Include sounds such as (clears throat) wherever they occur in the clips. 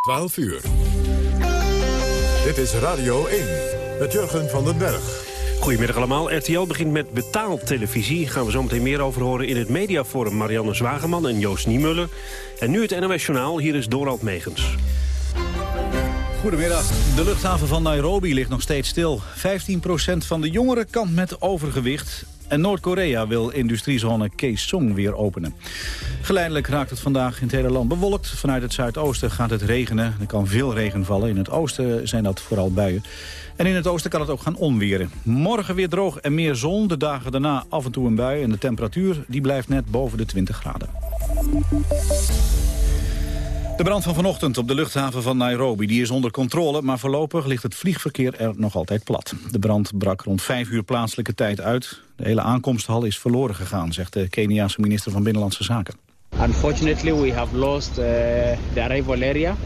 12 uur. Dit is Radio 1 met Jurgen van den Berg. Goedemiddag allemaal. RTL begint met betaaltelevisie. Gaan we zo meteen meer over horen in het mediaforum Marianne Zwageman en Joost Niemuller. En nu het NOS Journaal. Hier is Dorald Megens. Goedemiddag. De luchthaven van Nairobi ligt nog steeds stil. 15% van de jongeren kampt met overgewicht. En Noord-Korea wil industriezone Kaesong weer openen. Geleidelijk raakt het vandaag in het hele land bewolkt. Vanuit het zuidoosten gaat het regenen. Er kan veel regen vallen. In het oosten zijn dat vooral buien. En in het oosten kan het ook gaan onweren. Morgen weer droog en meer zon. De dagen daarna af en toe een bui. En de temperatuur die blijft net boven de 20 graden. De brand van vanochtend op de luchthaven van Nairobi die is onder controle... maar voorlopig ligt het vliegverkeer er nog altijd plat. De brand brak rond vijf uur plaatselijke tijd uit. De hele aankomsthal is verloren gegaan, zegt de Keniaanse minister van Binnenlandse Zaken. Unfortunately, we have lost uh, the arrival area.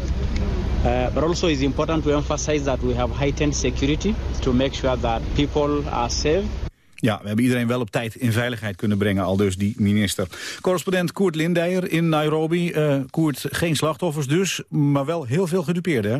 Uh, but also it's important to emphasize that we have heightened security to make sure that people are safe. Ja, we hebben iedereen wel op tijd in veiligheid kunnen brengen, al dus die minister. Correspondent Koert Lindeyer in Nairobi. Uh, Koert, geen slachtoffers dus, maar wel heel veel gedupeerden, hè?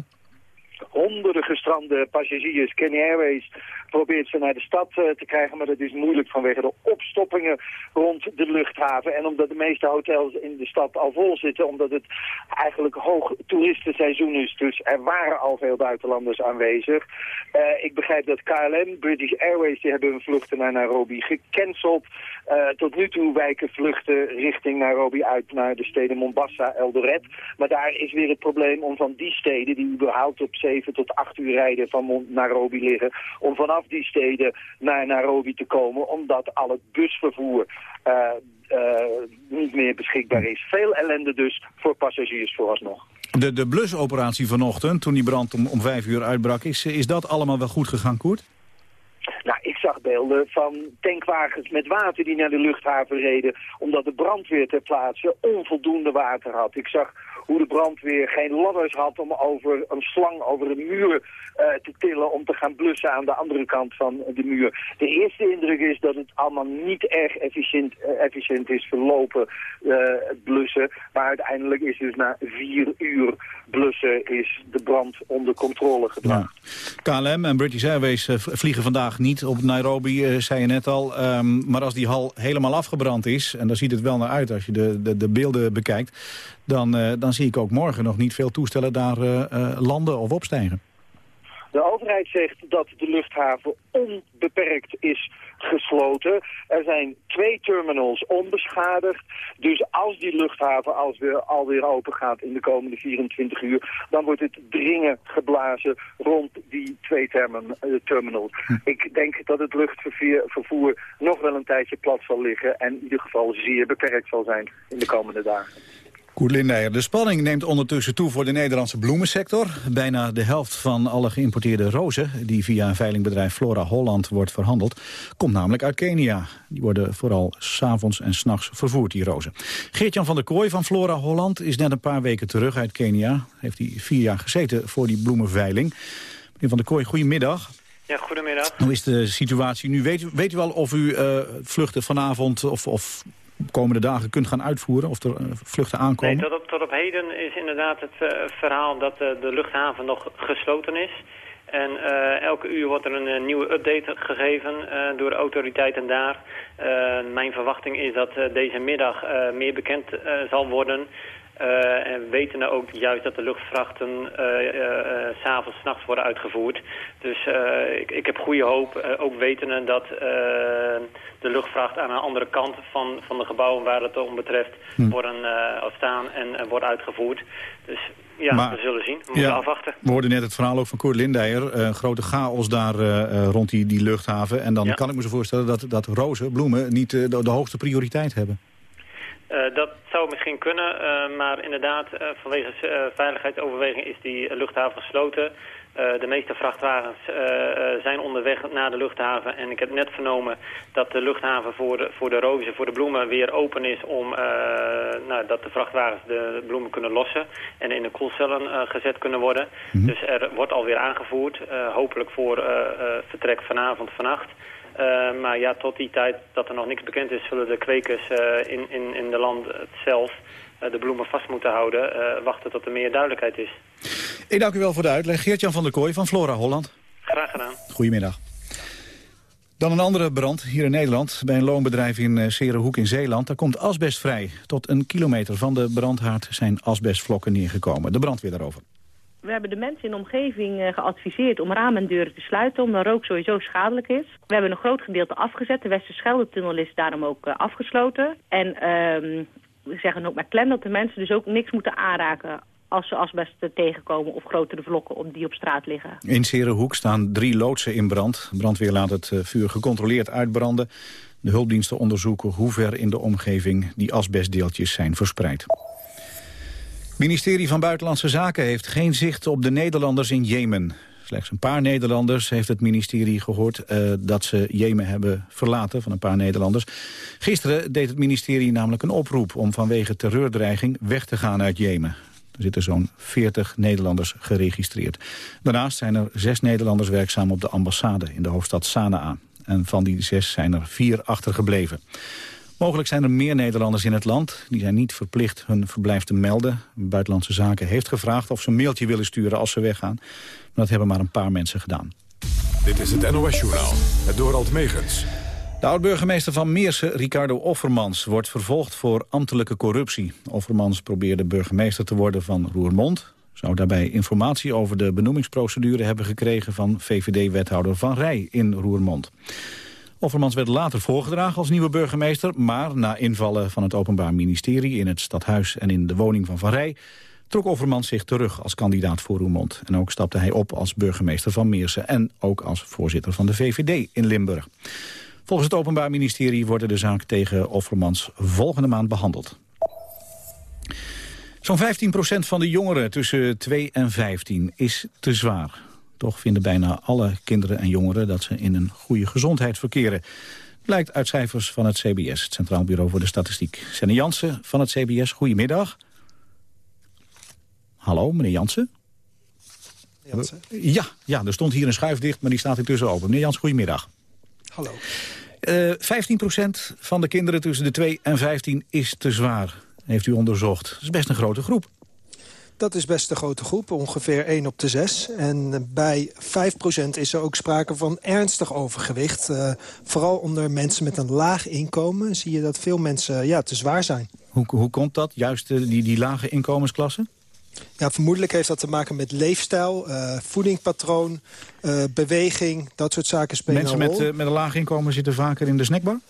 honderden gestrande passagiers. Kenya Airways probeert ze naar de stad uh, te krijgen, maar dat is moeilijk vanwege de opstoppingen rond de luchthaven. En omdat de meeste hotels in de stad al vol zitten, omdat het eigenlijk hoog toeristenseizoen is. Dus er waren al veel buitenlanders aanwezig. Uh, ik begrijp dat KLM, British Airways, die hebben hun vluchten naar Nairobi gecanceld. Uh, tot nu toe wijken vluchten richting Nairobi uit naar de steden Mombasa, Eldoret. Maar daar is weer het probleem om van die steden, die überhaupt op 7 tot 8 uur rijden van Nairobi liggen, om vanaf die steden naar Nairobi te komen, omdat al het busvervoer uh, uh, niet meer beschikbaar is. Veel ellende dus voor passagiers vooralsnog. De, de blusoperatie vanochtend, toen die brand om, om vijf uur uitbrak, is, is dat allemaal wel goed gegaan, Koert? Zag beelden van tankwagens met water die naar de luchthaven reden... omdat de brandweer ter plaatse onvoldoende water had. Ik zag hoe de brandweer geen ladders had om over een slang over een muur uh, te tillen... om te gaan blussen aan de andere kant van de muur. De eerste indruk is dat het allemaal niet erg efficiënt, uh, efficiënt is verlopen, uh, het blussen. Maar uiteindelijk is dus na vier uur blussen is de brand onder controle gebracht. KLM en British Airways vliegen vandaag niet op Nairobi, zei je net al. Um, maar als die hal helemaal afgebrand is, en daar ziet het wel naar uit als je de, de, de beelden bekijkt... Dan, uh, dan zie ik ook morgen nog niet veel toestellen daar uh, uh, landen of opstijgen. De overheid zegt dat de luchthaven onbeperkt is gesloten. Er zijn twee terminals onbeschadigd. Dus als die luchthaven als weer, alweer open gaat in de komende 24 uur... dan wordt het dringen geblazen rond die twee termen, terminals. Hm. Ik denk dat het luchtvervoer nog wel een tijdje plat zal liggen... en in ieder geval zeer beperkt zal zijn in de komende dagen. Koert Lindeijer, de spanning neemt ondertussen toe voor de Nederlandse bloemensector. Bijna de helft van alle geïmporteerde rozen... die via een veilingbedrijf Flora Holland wordt verhandeld... komt namelijk uit Kenia. Die worden vooral s'avonds en s'nachts vervoerd, die rozen. Geert-Jan van der Kooi van Flora Holland is net een paar weken terug uit Kenia. Heeft hij vier jaar gezeten voor die bloemenveiling. Meneer van der Kooi, goedemiddag. Ja, goedemiddag. Hoe is de situatie nu? Weet, weet u wel of u uh, vluchten vanavond of, of komende dagen kunt gaan uitvoeren? Of er uh, vluchten aankomen? Nee, tot op, tot op heden is inderdaad het uh, verhaal dat uh, de luchthaven nog gesloten is. En elke uur wordt er een, nieuwe update gegeven door de autoriteiten daar. Mijn verwachting is dat deze middag meer bekend zal worden. Uh, en we weten nou ook juist dat de luchtvrachten uh, uh, s'avonds, s'nachts worden uitgevoerd. Dus ik, ik, heb goede hoop, ook wetende dat de luchtvracht aan de andere kant van, van de gebouwen waar het om betreft hm. worden staan en, en wordt uitgevoerd. Dus ja, maar, we zullen zien. We moeten ja, afwachten. We hoorden net het verhaal ook van Koert Lindeijer. grote chaos daar rond die, die luchthaven. En dan ja. kan ik me zo voorstellen dat, dat rozen, bloemen, niet de, de hoogste prioriteit hebben. Uh, dat zou misschien kunnen, uh, maar inderdaad, uh, vanwege veiligheidsoverweging is die luchthaven gesloten. de meeste vrachtwagens zijn onderweg naar de luchthaven. En ik heb net vernomen dat de luchthaven voor de, voor de rozen, voor de bloemen weer open is om nou, dat de vrachtwagens de bloemen kunnen lossen en in de koelcellen gezet kunnen worden. Mm -hmm. Dus er wordt alweer aangevoerd, hopelijk voor vertrek vanavond, vannacht. Uh, maar ja, tot die tijd dat er nog niks bekend is, zullen de kwekers uh, in, in, in de land zelf de bloemen vast moeten houden. wachten tot er meer duidelijkheid is. Ik dank u wel voor de uitleg. Geert-Jan van der Kooi van Flora Holland. Graag gedaan. Goedemiddag. Dan een andere brand hier in Nederland. Bij een loonbedrijf in Serenhoek in Zeeland. Daar komt asbest vrij. Tot een kilometer van de brandhaard zijn asbestvlokken neergekomen. De brandweer daarover. We hebben de mensen in de omgeving uh, geadviseerd om ramen en deuren te sluiten... omdat rook sowieso schadelijk is. We hebben een groot gedeelte afgezet. De Westerschelde-tunnel is daarom ook uh, afgesloten. En uh, we zeggen ook met klem dat de mensen dus ook niks moeten aanraken als ze asbest tegenkomen of grotere vlokken op die op straat liggen. In Serenhoek staan drie loodsen in brand. Brandweer laat het eh, vuur gecontroleerd uitbranden. De hulpdiensten onderzoeken hoe ver in de omgeving die asbestdeeltjes zijn verspreid. Het ministerie van Buitenlandse Zaken heeft geen zicht op de Nederlanders in Jemen. Slechts een paar Nederlanders heeft het ministerie gehoord uh, dat ze Jemen hebben verlaten van een paar Nederlanders. Gisteren deed het ministerie namelijk een oproep om vanwege terreurdreiging weg te gaan uit Jemen. Er zitten zo'n 40 Nederlanders geregistreerd. Daarnaast zijn er zes Nederlanders werkzaam op de ambassade in de hoofdstad Sanaa. En van die zes zijn er vier achtergebleven. Mogelijk zijn er meer Nederlanders in het land. Die zijn niet verplicht hun verblijf te melden. Buitenlandse Zaken heeft gevraagd of ze een mailtje willen sturen als ze weggaan. Maar dat hebben maar een paar mensen gedaan. Dit is het NOS Journaal, het Dorald Megens. De oud-burgemeester van Meersen, Ricardo Offermans, wordt vervolgd voor ambtelijke corruptie. Offermans probeerde burgemeester te worden van Roermond. Zou daarbij informatie over de benoemingsprocedure hebben gekregen van VVD-wethouder Van Rij in Roermond. Offermans werd later voorgedragen als nieuwe burgemeester... maar na invallen van het Openbaar Ministerie in het stadhuis en in de woning van Van Rij... trok Offermans zich terug als kandidaat voor Roermond. En ook stapte hij op als burgemeester van Meersen... en ook als voorzitter van de VVD in Limburg. Volgens het Openbaar Ministerie wordt de zaak tegen Offermans volgende maand behandeld. Zo'n 15% van de jongeren tussen 2 en 15 is te zwaar. Toch vinden bijna alle kinderen en jongeren dat ze in een goede gezondheid verkeren. Blijkt uit cijfers van het CBS, het Centraal Bureau voor de Statistiek. Senne Jansen van het CBS, goedemiddag. Hallo, meneer Jansen. Jansen? Ja, ja, er stond hier een schuif dicht, maar die staat intussen open. Meneer Jansen, goedemiddag. Hallo. Uh, eh, 15% van de kinderen tussen de 2 en 15 is te zwaar, heeft u onderzocht. Dat is best een grote groep. Dat is best een grote groep, ongeveer 1 op de 6. En bij 5% is er ook sprake van ernstig overgewicht. Uh, vooral onder mensen met een laag inkomen zie je dat veel mensen ja, te zwaar zijn. Hoe, hoe komt dat, juist uh, die, die lage inkomensklassen? Ja, vermoedelijk heeft dat te maken met leefstijl, uh, voedingpatroon, uh, beweging, dat soort zaken spelen Mensen met, uh, met een laag inkomen zitten vaker in de snackbar?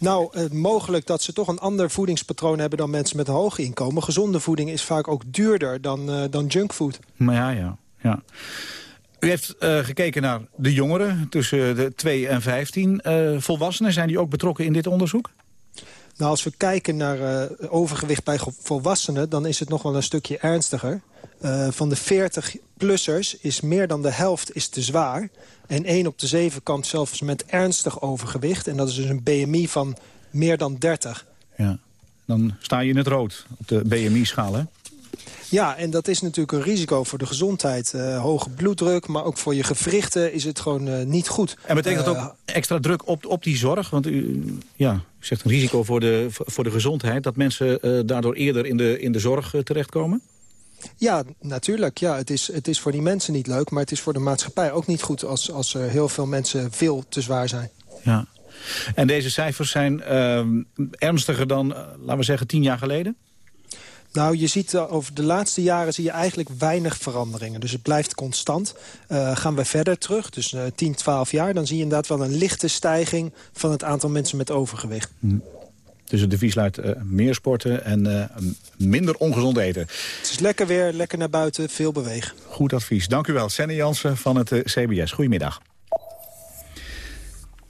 Nou, mogelijk dat ze toch een ander voedingspatroon hebben dan mensen met een hoog inkomen. Gezonde voeding is vaak ook duurder dan, dan junkfood. Maar ja, ja. ja. U heeft gekeken naar de jongeren tussen de 2 en 15. volwassenen, zijn die ook betrokken in dit onderzoek? Nou, als we kijken naar uh, overgewicht bij volwassenen... dan is het nog wel een stukje ernstiger. Uh, van de 40-plussers is meer dan de helft is te zwaar. En 1 op de 7 kampt zelfs met ernstig overgewicht. En dat is dus een BMI van meer dan 30. Ja, dan sta je in het rood op de BMI-schaal, hè? Ja, en dat is natuurlijk een risico voor de gezondheid. Uh, hoge bloeddruk, maar ook voor je gewrichten is het gewoon uh, niet goed. En betekent dat ook extra druk op, op die zorg? Want u, ja, u zegt een risico voor de, voor de gezondheid... dat mensen daardoor eerder in de, in de zorg terechtkomen? Ja, natuurlijk. Ja, het, is, het is voor die mensen niet leuk, maar het is voor de maatschappij ook niet goed... als, als er heel veel mensen veel te zwaar zijn. Ja. En deze cijfers zijn ehm, ernstiger dan, laten we zeggen, tien jaar geleden? Nou, je ziet uh, over de laatste jaren zie je eigenlijk weinig veranderingen. Dus het blijft constant. Uh, gaan we verder terug, dus uh, 10, 12 jaar... dan zie je inderdaad wel een lichte stijging van het aantal mensen met overgewicht. Hm. Dus het devies luidt uh, meer sporten en minder ongezond eten. Het is lekker weer, lekker naar buiten, veel bewegen. Goed advies. Dank u wel. Senne Jansen van het CBS. Goedemiddag.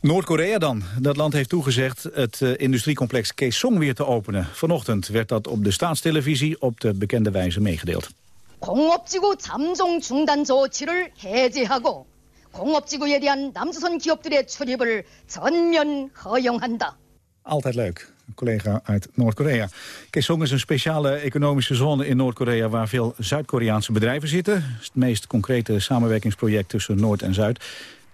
Noord-Korea dan. Dat land heeft toegezegd het uh, industriecomplex Kaesong weer te openen. Vanochtend werd dat op de staatstelevisie op de bekende wijze meegedeeld. 공업지구 잠정 중단 조치를 해제하고 공업지구에 대한 남조선 기업들의 출입을 전면 허용한다. Altijd leuk. Een collega uit Noord-Korea. Kaesong is een speciale economische zone in Noord-Korea... waar veel Zuid-Koreaanse bedrijven zitten. Het is het meest concrete samenwerkingsproject tussen Noord en Zuid.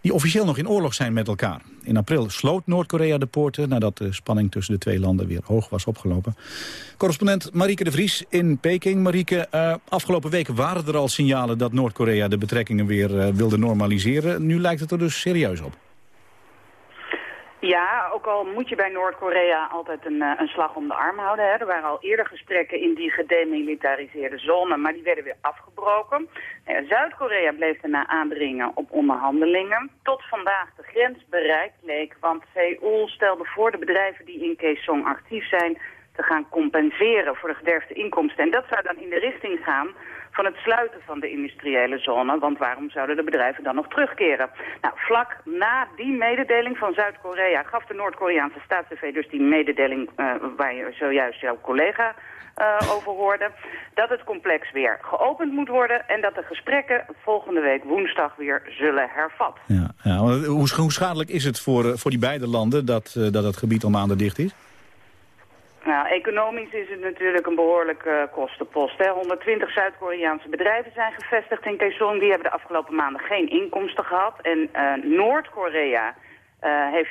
die officieel nog in oorlog zijn met elkaar. In april sloot Noord-Korea de poorten nadat de spanning tussen de twee landen weer hoog was opgelopen. Correspondent Marieke de Vries in Peking. Marieke, uh, afgelopen weken waren er al signalen dat Noord-Korea de betrekkingen weer uh, wilde normaliseren. Nu lijkt het er dus serieus op. Ja, ook al moet je bij Noord-Korea altijd een, uh, een, slag om de arm houden. Hè. Er waren al eerder gesprekken in die gedemilitariseerde zone, maar die werden weer afgebroken. Uh, Zuid-Korea bleef daarna aandringen op onderhandelingen. Tot vandaag de grens bereikt leek, want Seoul stelde voor de bedrijven die in Kaesong actief zijn te gaan compenseren voor de gederfde inkomsten. En dat zou dan in de richting gaan van het sluiten van de industriële zone. Want waarom zouden de bedrijven dan nog terugkeren? Nou, vlak na die mededeling van Zuid-Korea gaf de Noord-Koreaanse staats-TV dus die mededeling uh, waar je zojuist jouw collega uh, over hoorde. Dat het complex weer geopend moet worden en dat de gesprekken volgende week woensdag weer zullen hervat. Ja, ja hoe, schadelijk is het voor, voor die beide landen dat, dat het gebied al maanden dicht is? Nou, economisch is het natuurlijk een behoorlijke uh, kostenpost. Hè. 120 Zuid-Koreaanse bedrijven zijn gevestigd in Kaesong. Die hebben de afgelopen maanden geen inkomsten gehad. En uh, Noord-Korea uh, heeft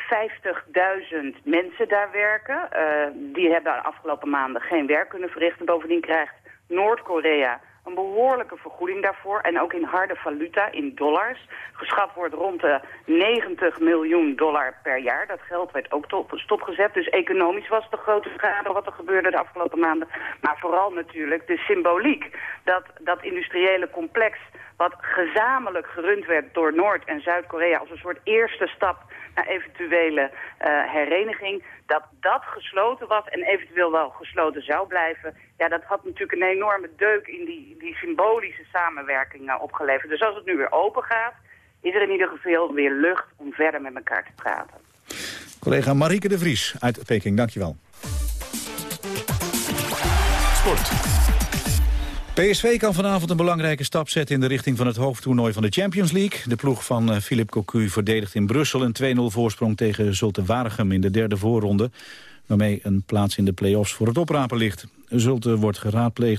50.000 mensen daar werken. die hebben de afgelopen maanden geen werk kunnen verrichten. Bovendien krijgt Noord-Korea een behoorlijke vergoeding daarvoor. En ook in harde valuta, in dollars. Geschat wordt rond de 90 miljoen dollar per jaar. Dat geld werd ook stopgezet. Dus economisch was de grote schade wat er gebeurde de afgelopen maanden. Maar vooral natuurlijk de symboliek. Dat dat industriële complex wat gezamenlijk gerund werd door Noord- en Zuid-Korea... als een soort eerste stap naar eventuele uh, hereniging... dat dat gesloten was en eventueel wel gesloten zou blijven... ja, dat had natuurlijk een enorme deuk in die, die symbolische samenwerking uh, opgeleverd. Dus als het nu weer open gaat, is er in ieder geval weer lucht om verder met elkaar te praten. Collega Marieke de Vries uit Peking, dankjewel. Sport. PSV kan vanavond een belangrijke stap zetten in de richting van het hoofdtoernooi van de Champions League. De ploeg van uh, Philippe Cocu verdedigt in Brussel een 2-0 voorsprong tegen Zulte Waregem in de derde voorronde. Waarmee een plaats in de play-offs voor het oprapen ligt. Zulte wordt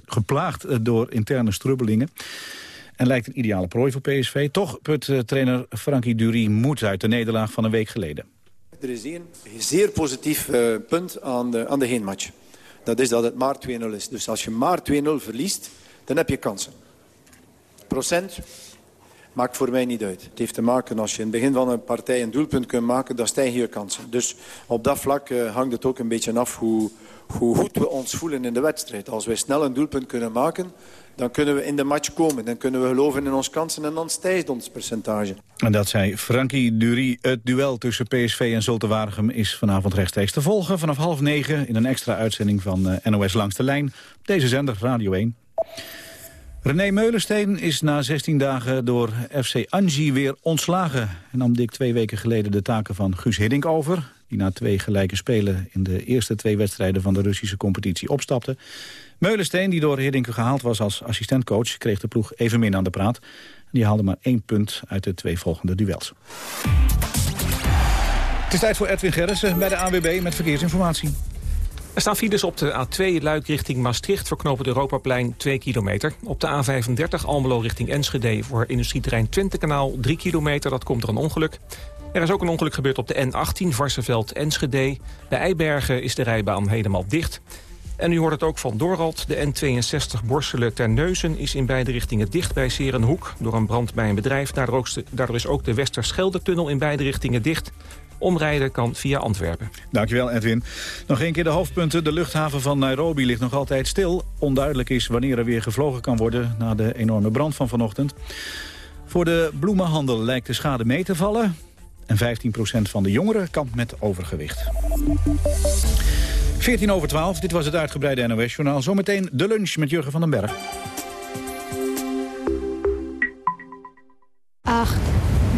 geplaagd eh, door interne strubbelingen. En lijkt een ideale prooi voor PSV. Toch put uh, trainer Frankie Dury moed uit de nederlaag van een week geleden. Er is één zeer positief punt aan de, aan de heenmatch. Dat is dat het maar 2-0 is. Dus als je maar 2-0 verliest, dan heb je kansen. Procent maakt voor mij niet uit. Het heeft te maken als je in het begin van een partij een doelpunt kunt maken, dan stijgen je kansen. Dus op dat vlak uh, hangt het ook een beetje af hoe, hoe goed we ons voelen in de wedstrijd. Als wij snel een doelpunt kunnen maken, dan kunnen we in de match komen. Dan kunnen we geloven in onze kansen en dan stijgt ons percentage. En dat zei Frankie Dury. Het duel tussen PSV en Zulte is vanavond rechtstreeks te volgen. Vanaf half negen in een extra uitzending van uh, NOS Langs de Lijn. Deze zender Radio 1. René Meulensteen is na 16 dagen door FC Angie weer ontslagen. En nam dik twee weken geleden de taken van Guus Hiddink over... die na twee gelijke spelen in de eerste twee wedstrijden van de Russische competitie opstapte. Meulensteen, die door Hiddink gehaald was als assistentcoach... kreeg de ploeg even min aan de praat. Die haalde maar één punt uit de twee volgende duels. Het is tijd voor Edwin Gerritsen bij de AWB met verkeersinformatie. Er staan files op de A2 Luik richting Maastricht... voor knooppunt Europaplein 2 kilometer. Op de A35 Almelo richting Enschede voor industrieterrein Twentekanaal 3 kilometer. Dat komt er een ongeluk. Er is ook een ongeluk gebeurd op de N18 Varsenveld-Enschede. Bij Eibergen is de rijbaan helemaal dicht. En u hoort het ook van Dorald. De N62 Borselen Terneuzen is in beide richtingen dicht bij Serenhoek... door een brand bij een bedrijf. Daardoor is ook de Westerschelde-tunnel in beide richtingen dicht. Omrijden kan via Antwerpen. Dankjewel Edwin. Nog een keer de hoofdpunten. De luchthaven van Nairobi ligt nog altijd stil. Onduidelijk is wanneer er weer gevlogen kan worden... na de enorme brand van vanochtend. Voor de bloemenhandel lijkt de schade mee te vallen. En 15% van de jongeren kampt met overgewicht. 14 over 12, dit was het uitgebreide NOS-journaal. Zometeen de lunch met Jurgen van den Berg. 8,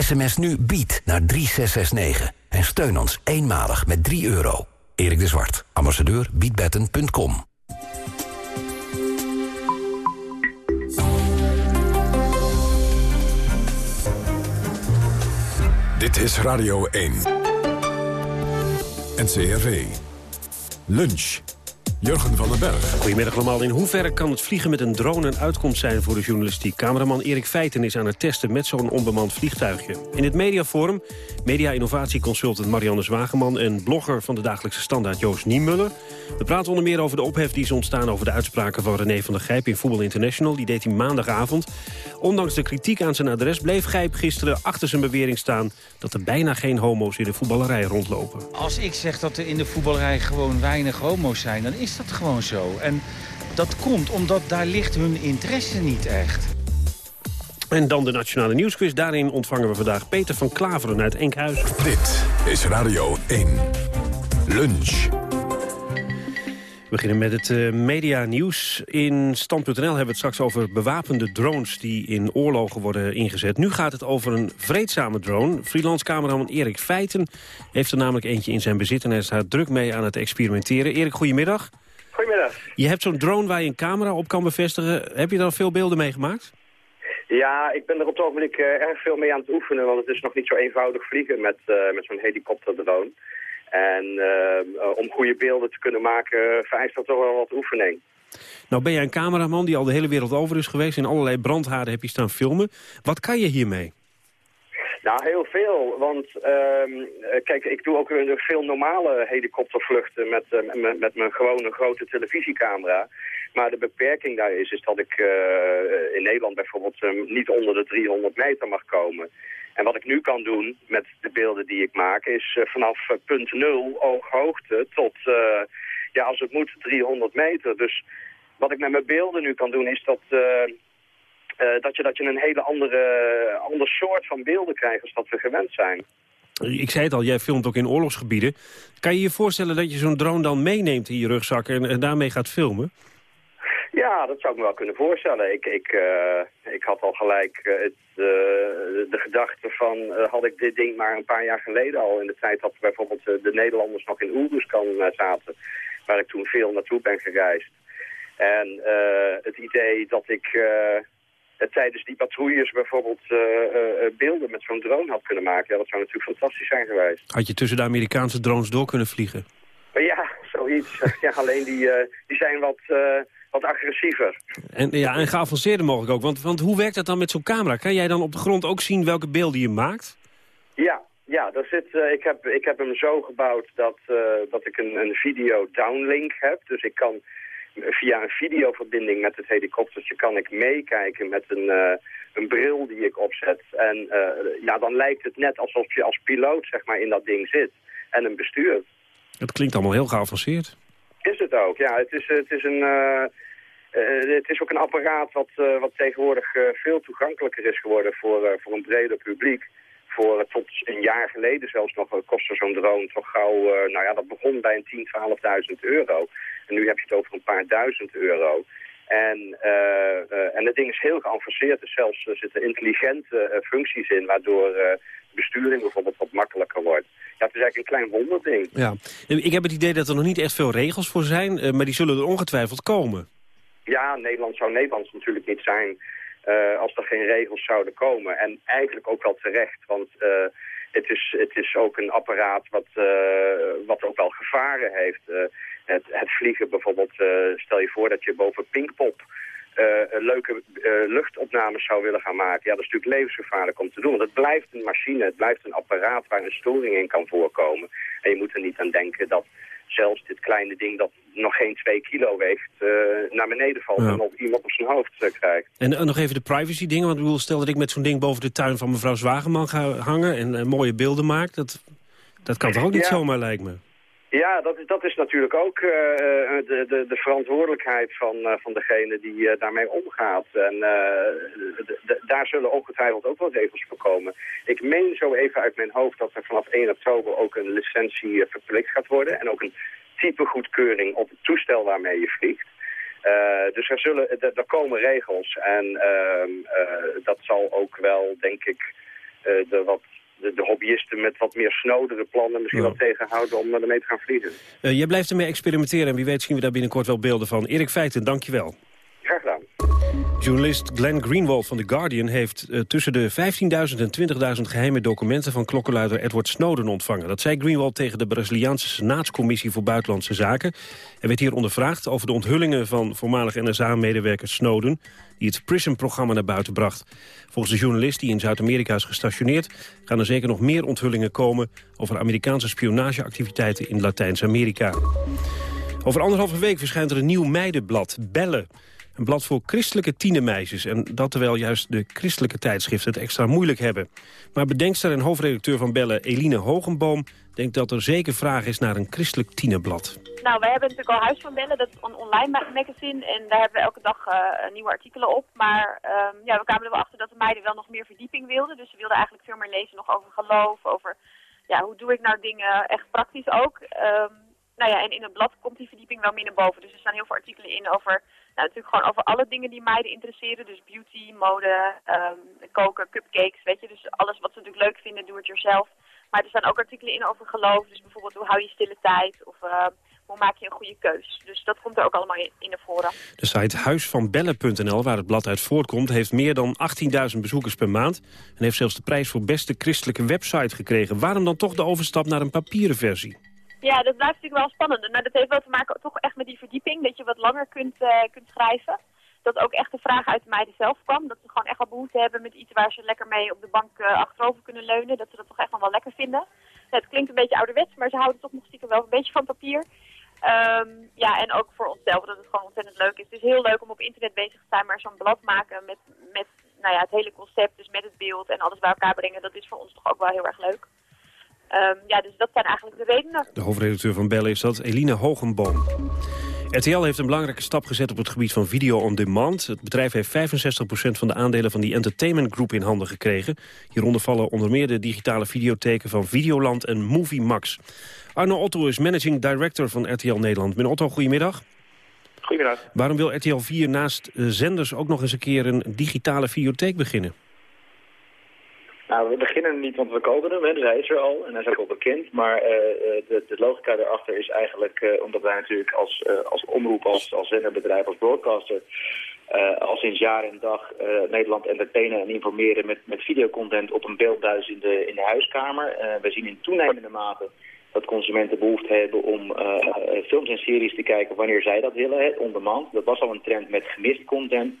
SMS nu bied naar 3669 en steun ons eenmalig met 3 euro. Erik de Zwart, ambassadeur biedbetten.com. Dit is Radio 1. NCRV. Lunch. Jurgen van den Berg. Goedemiddag allemaal. In hoeverre kan het vliegen met een drone een uitkomst zijn voor de journalistiek? Cameraman Erik Feiten is aan het testen met zo'n onbemand vliegtuigje. In het mediaforum, media-innovatieconsultant Marianne Zwageman... en blogger van de Dagelijkse Standaard Joost Niemuller. We praten onder meer over de ophef die is ontstaan over de uitspraken van René van der Gijp in Voetbal International. Die deed hij maandagavond. Ondanks de kritiek aan zijn adres bleef Gijp gisteren achter zijn bewering staan... dat er bijna geen homo's in de voetballerij rondlopen. Als ik zeg dat er in de voetballerij gewoon weinig homo's zijn... dan is dat gewoon zo. En dat komt omdat daar ligt hun interesse niet echt. En dan de Nationale Nieuwsquiz. Daarin ontvangen we vandaag Peter van Klaveren uit Enkhuizen. Dit is Radio 1. Lunch. We beginnen met het uh, media-nieuws. In Stand.nl hebben we het straks over bewapende drones... die in oorlogen worden ingezet. Nu gaat het over een vreedzame drone. Freelance cameraman Erik Feiten heeft er namelijk eentje in zijn bezit... en hij staat druk mee aan het experimenteren. Erik, goedemiddag. Goedemiddag. Je hebt zo'n drone waar je een camera op kan bevestigen. Heb je daar veel beelden mee gemaakt? Ja, ik ben er op het ogenblik uh, erg veel mee aan het oefenen... want het is nog niet zo eenvoudig vliegen met, uh, met zo'n helikopterdrone. En uh, om goede beelden te kunnen maken vereist dat toch wel wat oefening. Nou ben jij een cameraman die al de hele wereld over is geweest. In allerlei brandhaarden heb je staan filmen. Wat kan je hiermee? Nou, heel veel. Want uh, kijk, ik doe ook veel normale helikoptervluchten met, uh, met, met, mijn gewone grote televisiecamera. Maar de beperking daar is, is dat ik uh, in Nederland bijvoorbeeld niet onder de 300 meter mag komen. En wat ik nu kan doen met de beelden die ik maak is vanaf punt nul ooghoogte tot, ja, als het moet, 300 meter. Dus wat ik met mijn beelden nu kan doen is dat... Uh, dat, je, dat je een hele andere, ander soort van beelden krijgt als dat we gewend zijn. Ik zei het al, jij filmt ook in oorlogsgebieden. Kan je je voorstellen dat je zo'n drone dan meeneemt in je rugzak en, en, daarmee gaat filmen? Ja, dat zou ik me wel kunnen voorstellen. Ik, ik, uh, ik had al gelijk uh, het, de gedachte van, had ik dit ding maar een paar jaar geleden al... in de tijd dat bijvoorbeeld de Nederlanders nog in Oeruzkan zaten... waar ik toen veel naartoe ben gereisd. En het idee dat ik tijdens die patrouilles bijvoorbeeld uh, uh, beelden met zo'n drone had kunnen maken. Ja, dat zou natuurlijk fantastisch zijn geweest. Had je tussen de Amerikaanse drones door kunnen vliegen? ja, (laughs) zoiets. (laughs) ja, alleen die, die zijn wat, wat agressiever. En, ja, en geavanceerder mogelijk ook. Want, want hoe werkt dat dan met zo'n camera? Kan jij dan op de grond ook zien welke beelden je maakt? Ja, ja, daar zit, ik, heb, ik heb hem zo gebouwd dat, dat ik een, een video downlink heb. Dus ik kan via een videoverbinding met het helikoptertje kan ik meekijken met een, uh, een bril die ik opzet. En uh, ja, dan lijkt het net alsof je als piloot zeg maar, in dat ding zit en een bestuurt. Het klinkt allemaal heel geavanceerd. Is het ook, ja. Het is, het is, een, uh, het is ook een apparaat wat, wat tegenwoordig veel toegankelijker is geworden voor, voor een breder publiek voor tot een jaar geleden zelfs nog kostte zo'n drone toch gauw, uh, nou ja, dat begon bij een 10, 12.000 euro. En nu heb je het over een paar duizend euro. En, uh, uh, en het ding is heel geavanceerd. Dus zelfs er zitten intelligente functies in, waardoor besturing bijvoorbeeld wat makkelijker wordt. Ja, het is eigenlijk een klein wonderding. Ja, ik heb het idee dat er nog niet echt veel regels voor zijn, maar die zullen er ongetwijfeld komen. Ja, Nederland zou Nederlands natuurlijk niet zijn uh, als er geen regels zouden komen. En eigenlijk ook wel terecht, want uh, het, is, het is ook een apparaat wat, uh, wat ook wel gevaren heeft. Het, het, vliegen bijvoorbeeld, stel je voor dat je boven Pinkpop leuke luchtopnames zou willen gaan maken. Ja, dat is natuurlijk levensgevaarlijk om te doen. Want het blijft een machine, het blijft een apparaat waar een storing in kan voorkomen. En je moet er niet aan denken dat zelfs dit kleine ding dat nog geen twee kilo weegt, uh, naar beneden valt en op iemand op zijn hoofd uh, krijgt. En uh, nog even de privacy dingen, want ik bedoel, stel dat ik met zo'n ding boven de tuin van mevrouw Zwageman ga hangen en mooie beelden maak, dat, dat kan toch ook niet zomaar lijkt me? Ja, dat is, dat is natuurlijk ook uh, de, de, de, verantwoordelijkheid van, uh, van degene die daarmee omgaat. En daar zullen ongetwijfeld ook wel regels voor komen. Ik meen zo even uit mijn hoofd dat er vanaf 1 oktober ook een licentie verplicht gaat worden. En ook een typegoedkeuring op het toestel waarmee je vliegt. dus er, zullen, er komen regels en ehm, dat zal ook wel, denk ik, de wat de, de, hobbyisten met wat meer snodere plannen misschien ja. wel tegenhouden om ermee te gaan vliegen. Uh, jij blijft ermee experimenteren en wie weet zien we daar binnenkort wel beelden van. Erik Feiten, dankjewel. Journalist Glenn Greenwald van The Guardian heeft uh, tussen de 15.000 en 20.000 geheime documenten van klokkenluider Edward Snowden ontvangen. Dat zei Greenwald tegen de Braziliaanse Senaatscommissie voor Buitenlandse Zaken. Hij werd hier ondervraagd over de onthullingen van voormalig NSA-medewerker Snowden, die het PRISM-programma naar buiten bracht. Volgens de journalist die in Zuid-Amerika is gestationeerd... gaan er zeker nog meer onthullingen komen over Amerikaanse spionageactiviteiten in Latijns-Amerika. Over anderhalve week verschijnt er een nieuw meidenblad, Bellen. Een blad voor christelijke tienermeisjes. En dat terwijl juist de christelijke tijdschriften het extra moeilijk hebben. Maar bedenkster en hoofdredacteur van Bellen, Eline Hogenboom... denkt dat er zeker vraag is naar een christelijk tienerblad. Nou, wij hebben natuurlijk al Huis van Bellen, dat is een online magazine. En daar hebben we elke dag uh, nieuwe artikelen op. Maar um, ja, we kwamen er wel achter dat de meiden wel nog meer verdieping wilden. Dus ze wilden eigenlijk veel meer lezen nog over geloof, over ja, hoe doe ik nou dingen echt praktisch ook. Um, nou ja, en in het blad komt die verdieping wel meer naar boven. Dus er staan heel veel artikelen in over nou, natuurlijk gewoon over alle dingen die meiden interesseren. Dus beauty, mode, um, koken, cupcakes, weet je. Dus alles wat ze natuurlijk leuk vinden, doe het jezelf. Maar er staan ook artikelen in over geloof. Dus bijvoorbeeld hoe hou je stille tijd of uh, hoe maak je een goede keus. Dus dat komt er ook allemaal in naar voren. De site huisvanbellen.nl, waar het blad uit voortkomt... heeft meer dan 18.000 bezoekers per maand... en heeft zelfs de prijs voor beste christelijke website gekregen. Waarom dan toch de overstap naar een papieren versie? Ja, dat blijft natuurlijk wel spannend. Nou, dat heeft wel te maken toch echt met die verdieping, dat je wat langer kunt, uh, kunt schrijven. Dat ook echt de vraag uit de meiden zelf kwam. Dat ze gewoon echt wel behoefte hebben met iets waar ze lekker mee op de bank uh, achterover kunnen leunen. Dat ze dat toch echt wel lekker vinden. het klinkt een beetje ouderwets, maar ze houden toch nog stiekem wel een beetje van papier. Um, ja, en ook voor onszelf dat het gewoon ontzettend leuk is. Het is heel leuk om op internet bezig te zijn, maar zo'n blad maken met, met nou ja, het hele concept, dus met het beeld en alles bij elkaar brengen, dat is voor ons toch ook wel heel erg leuk. Um, ja, dus dat zijn eigenlijk de redenen. De hoofdredacteur van Bellen is dat, Eline Hogenboom. RTL heeft een belangrijke stap gezet op het gebied van video on demand. Het bedrijf heeft 65% van de aandelen van die entertainment group in handen gekregen. Hieronder vallen onder meer de digitale videotheken van Videoland en Movie Max. Arno Otto is managing director van RTL Nederland. Meneer Otto, goedemiddag. Goedemiddag. Waarom wil RTL 4 naast eh, zenders ook nog eens een keer een digitale videotheek beginnen? Nou, we beginnen niet, want we kopen hem, hè, dus hij is er al en hij is ook al bekend. Maar uh, de, de, logica daarachter is eigenlijk, uh, omdat wij natuurlijk als, als omroep, als, als zenderbedrijf, als broadcaster... al sinds jaar en dag Nederland entertainen en informeren met, met videocontent op een beeldbuis in de, in de huiskamer. we zien in toenemende mate dat consumenten behoefte hebben om films en series te kijken wanneer zij dat willen, on demand. Dat was al een trend met gemist content.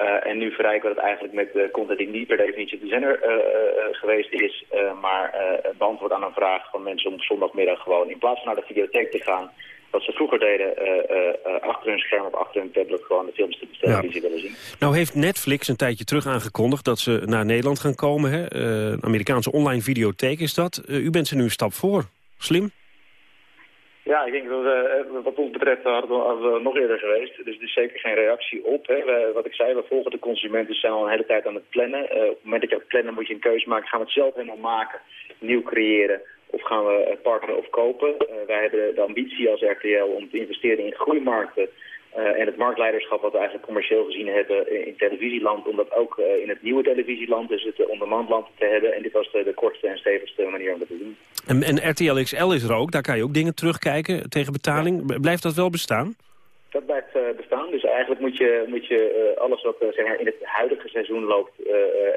Uh, en nu verrijken we het eigenlijk met de content die niet per definitie de zender uh, uh, geweest is, maar beantwoord aan een vraag van mensen om zondagmiddag gewoon in plaats van naar de videotheek te gaan, wat ze vroeger deden, achter hun scherm of achter hun tablet gewoon de films te bestellen die ze willen zien. Nou heeft Netflix een tijdje terug aangekondigd dat ze naar Nederland gaan komen. Hè? een Amerikaanse online videotheek is dat. u bent ze nu een stap voor. Slim? Ja, ik denk dat we, eh, wat ons betreft hadden we, nog eerder geweest. Dus er is zeker geen reactie op. Hè. We, wat ik zei, we volgen de consumenten, zijn al een hele tijd aan het plannen. Uh, op het moment dat je het plannen moet je een keuze maken. Gaan we het zelf helemaal maken, nieuw creëren of gaan we partneren of kopen? Wij hebben de ambitie als RTL om te investeren in groeimarkten en het marktleiderschap wat we eigenlijk commercieel gezien hebben in televisieland, om dat ook uh, in het nieuwe televisieland, dus het ondermandland te hebben. En dit was de, de kortste en stevigste manier om dat te doen. En, en, RTL XL is er ook, daar kan je ook dingen terugkijken tegen betaling. Blijft dat wel bestaan? Dat blijft uh, bestaan. Dus eigenlijk moet je, moet je alles wat zeg maar in het huidige seizoen loopt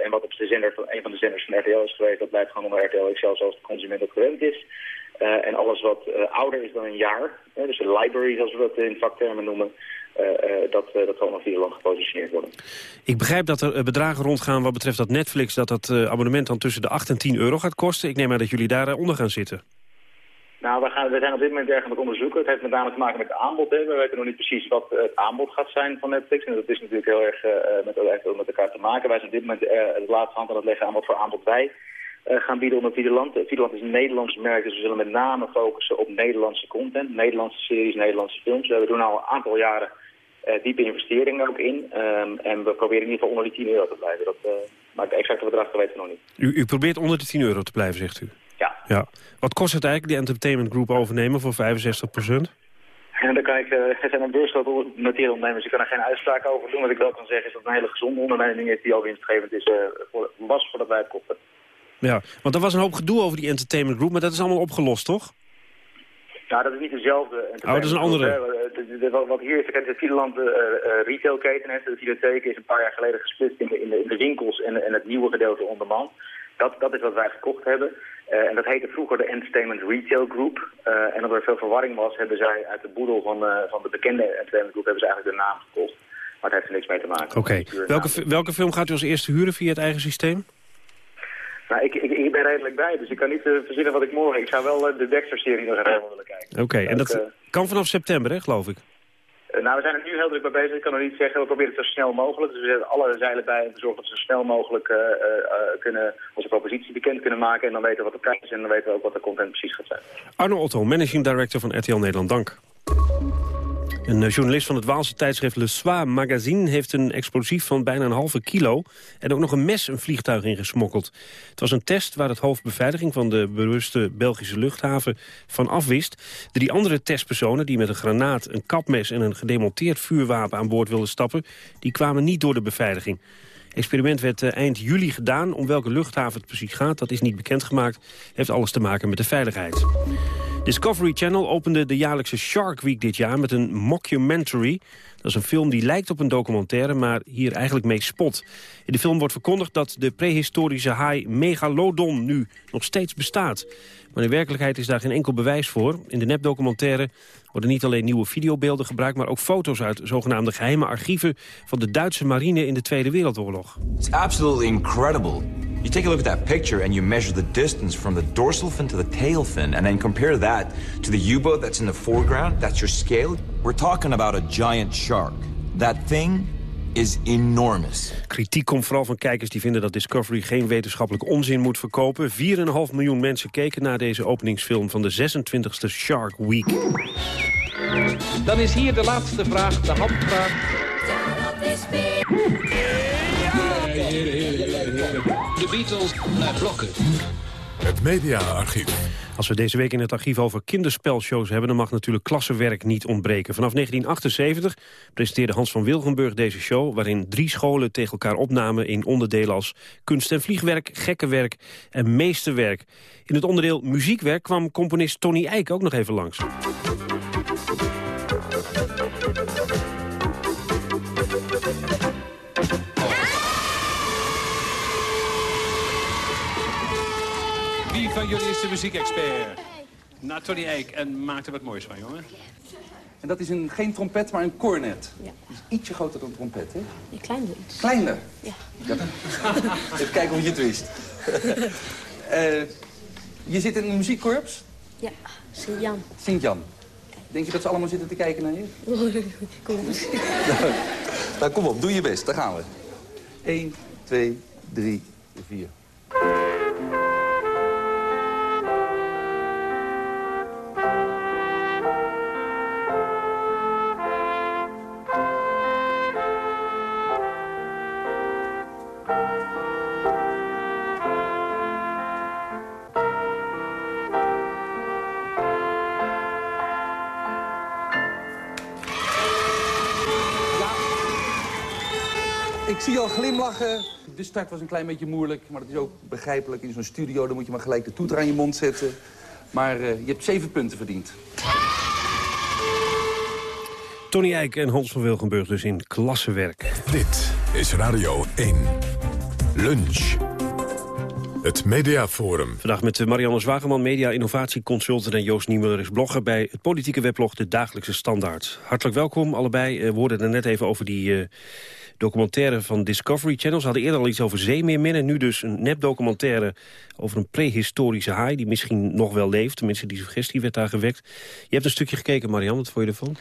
en wat op de zender van een van de zenders van RTL is geweest, dat blijft gewoon onder RTL XL zoals de consument ook gewend is. Uh, en alles wat uh, ouder is dan een jaar, uh, dus de library zoals we dat in vaktermen noemen, dat, dat zal nog Nederland gepositioneerd worden. Ik begrijp dat er bedragen rondgaan wat betreft dat Netflix, dat dat abonnement dan tussen de 8 en 10 euro gaat kosten. Ik neem aan dat jullie daar onder gaan zitten. Nou, we, gaan, we zijn op dit moment erg aan het onderzoeken. Het heeft met name te maken met het aanbod. Hè. We weten nog niet precies wat het aanbod gaat zijn van Netflix. En dat is natuurlijk heel erg met, met elkaar te maken. Wij zijn op dit moment het laatste hand aan het leggen aan wat voor aanbod wij eh, gaan bieden onder Videoland. Videoland is een Nederlands merk, dus we zullen met name focussen op Nederlandse content. Nederlandse series, Nederlandse films. We doen al een aantal jaren uh, diepe investeringen ook in. Um, en we proberen in ieder geval onder die 10 euro te blijven. Dat, uh, maar het exacte bedrag weten we nog niet. U, u probeert onder de 10 euro te blijven, zegt u? Ja. ja. Wat kost het eigenlijk, die entertainment group overnemen voor 65 procent? (laughs) En daar kan ik, er zijn een beursgenoteerde ondernemers, ik kan er geen uitspraak over doen. Wat ik wel kan zeggen is dat het een hele gezonde onderneming is die al winstgevend is, uh, voor, was voordat wij het kochten. Ja, want er was een hoop gedoe over die entertainment group, maar dat is allemaal opgelost, toch? Nou, dat is niet dezelfde. Oh, dat is een andere. De, de, de, wat hier is, de Videoland uh, retailketen heeft. De Videotheek is een paar jaar geleden gesplitst in de, in de, in de winkels en, en het nieuwe gedeelte on demand. Dat, dat is wat wij gekocht hebben. Uh, en dat heette vroeger de Entertainment Retail Group. Uh, en omdat er veel verwarring was, hebben zij uit de boedel van, van de bekende Entertainment Group hebben ze eigenlijk de naam gekocht. Maar het heeft er niks mee te maken. Oké. Okay. Welke, welke film gaat u als eerste huren via het eigen systeem? Nou, ik, ik, ik, ben redelijk bij, dus ik kan niet uh, verzinnen wat ik morgen... Ik zou wel uh, de Dexter-serie nog even willen kijken. Oké, okay, en dat uh, kan vanaf september, hè, geloof ik? nou, we zijn er nu heel druk mee bezig. Ik kan nog niet zeggen. We proberen het zo snel mogelijk. Dus we zetten alle zeilen bij om te zorgen dat we zo snel mogelijk kunnen, onze propositie bekend kunnen maken. En dan weten we wat de prijs is en dan weten we ook wat de content precies gaat zijn. Arno Otto, Managing Director van RTL Nederland. Dank. Een journalist van het Waalse tijdschrift Le Soir Magazine... heeft een explosief van bijna een halve kilo... en ook nog een mes een vliegtuig ingesmokkeld. Het was een test waar het hoofdbeveiliging van de bewuste Belgische luchthaven van afwist. Drie andere testpersonen die met een granaat, een kapmes... en een gedemonteerd vuurwapen aan boord wilden stappen... die kwamen niet door de beveiliging. Experiment werd eind juli gedaan. Om welke luchthaven het precies gaat, dat is niet bekendgemaakt. Heeft alles te maken met de veiligheid. Discovery Channel opende de jaarlijkse Shark Week dit jaar met een mockumentary. Dat is een film die lijkt op een documentaire, maar hier eigenlijk mee spot. In de film wordt verkondigd dat de prehistorische haai Megalodon nu nog steeds bestaat. Maar in werkelijkheid is daar geen enkel bewijs voor. In de nepdocumentaire worden niet alleen nieuwe videobeelden gebruikt... maar ook foto's uit zogenaamde geheime archieven... van de Duitse marine in de Tweede Wereldoorlog. It's absolutely incredible. You take a look at that picture and you measure the distance from the dorsal fin to the tail fin... and then compare that to the U-boat that's in the foreground. That's your scale. We're talking about a giant shark. That thing is enormous. Kritiek komt vooral van kijkers die vinden dat Discovery geen wetenschappelijk onzin moet verkopen. 4,5 miljoen mensen keken naar deze openingsfilm van de 26e Shark Week. Dan is hier de laatste vraag, de handvraag. De Beatles naar blokken. Het mediaarchief. Als we deze week in het archief over kinderspelshows hebben... dan mag natuurlijk klassenwerk niet ontbreken. Vanaf 1978 presenteerde Hans van Wilgenburg deze show... waarin drie scholen tegen elkaar opnamen in onderdelen als kunst- en vliegwerk... gekkenwerk en meesterwerk. In het onderdeel muziekwerk kwam componist Tony Eijk ook nog even langs. Wie van jullie is de muziekexpert? Nou, Tony Eijk. En maak er wat moois van, jongen. En dat is een, geen trompet, maar een cornet. Ja. Dus ietsje groter dan een trompet, hè? Je kleiner iets. Kleiner? Ja. (laughs) Even kijken of je het wist. uh, (laughs) je zit in een muziekkorps? Ja, Sint-Jan. Sint-Jan. Denk je dat ze allemaal zitten te kijken naar je? (laughs) kom op. nou, nou, kom op, doe je best. Daar gaan we. 1, 2, 3, 4. Glimlachen. De start was een klein beetje moeilijk, maar dat is ook begrijpelijk. In zo'n studio dan moet je maar gelijk de toeter aan je mond zetten. Maar uh, je hebt zeven punten verdiend. Tony Eijk en Hans van Wilgenburg dus in klassenwerk. Dit is Radio 1. Lunch. Het Mediaforum. Vandaag met Marianne Zwageman, media innovatieconsultant... en Joost Niemuller is blogger bij het politieke weblog De Dagelijkse Standaard. Hartelijk welkom allebei. We hoorden er net even over die uh, documentaire van Discovery Channel. Ze hadden eerder al iets over zeemeerminnen. Nu dus een nepdocumentaire over een prehistorische haai... die misschien nog wel leeft. Tenminste, die suggestie werd daar gewekt. Je hebt een stukje gekeken, Marianne. Wat vond je ervan?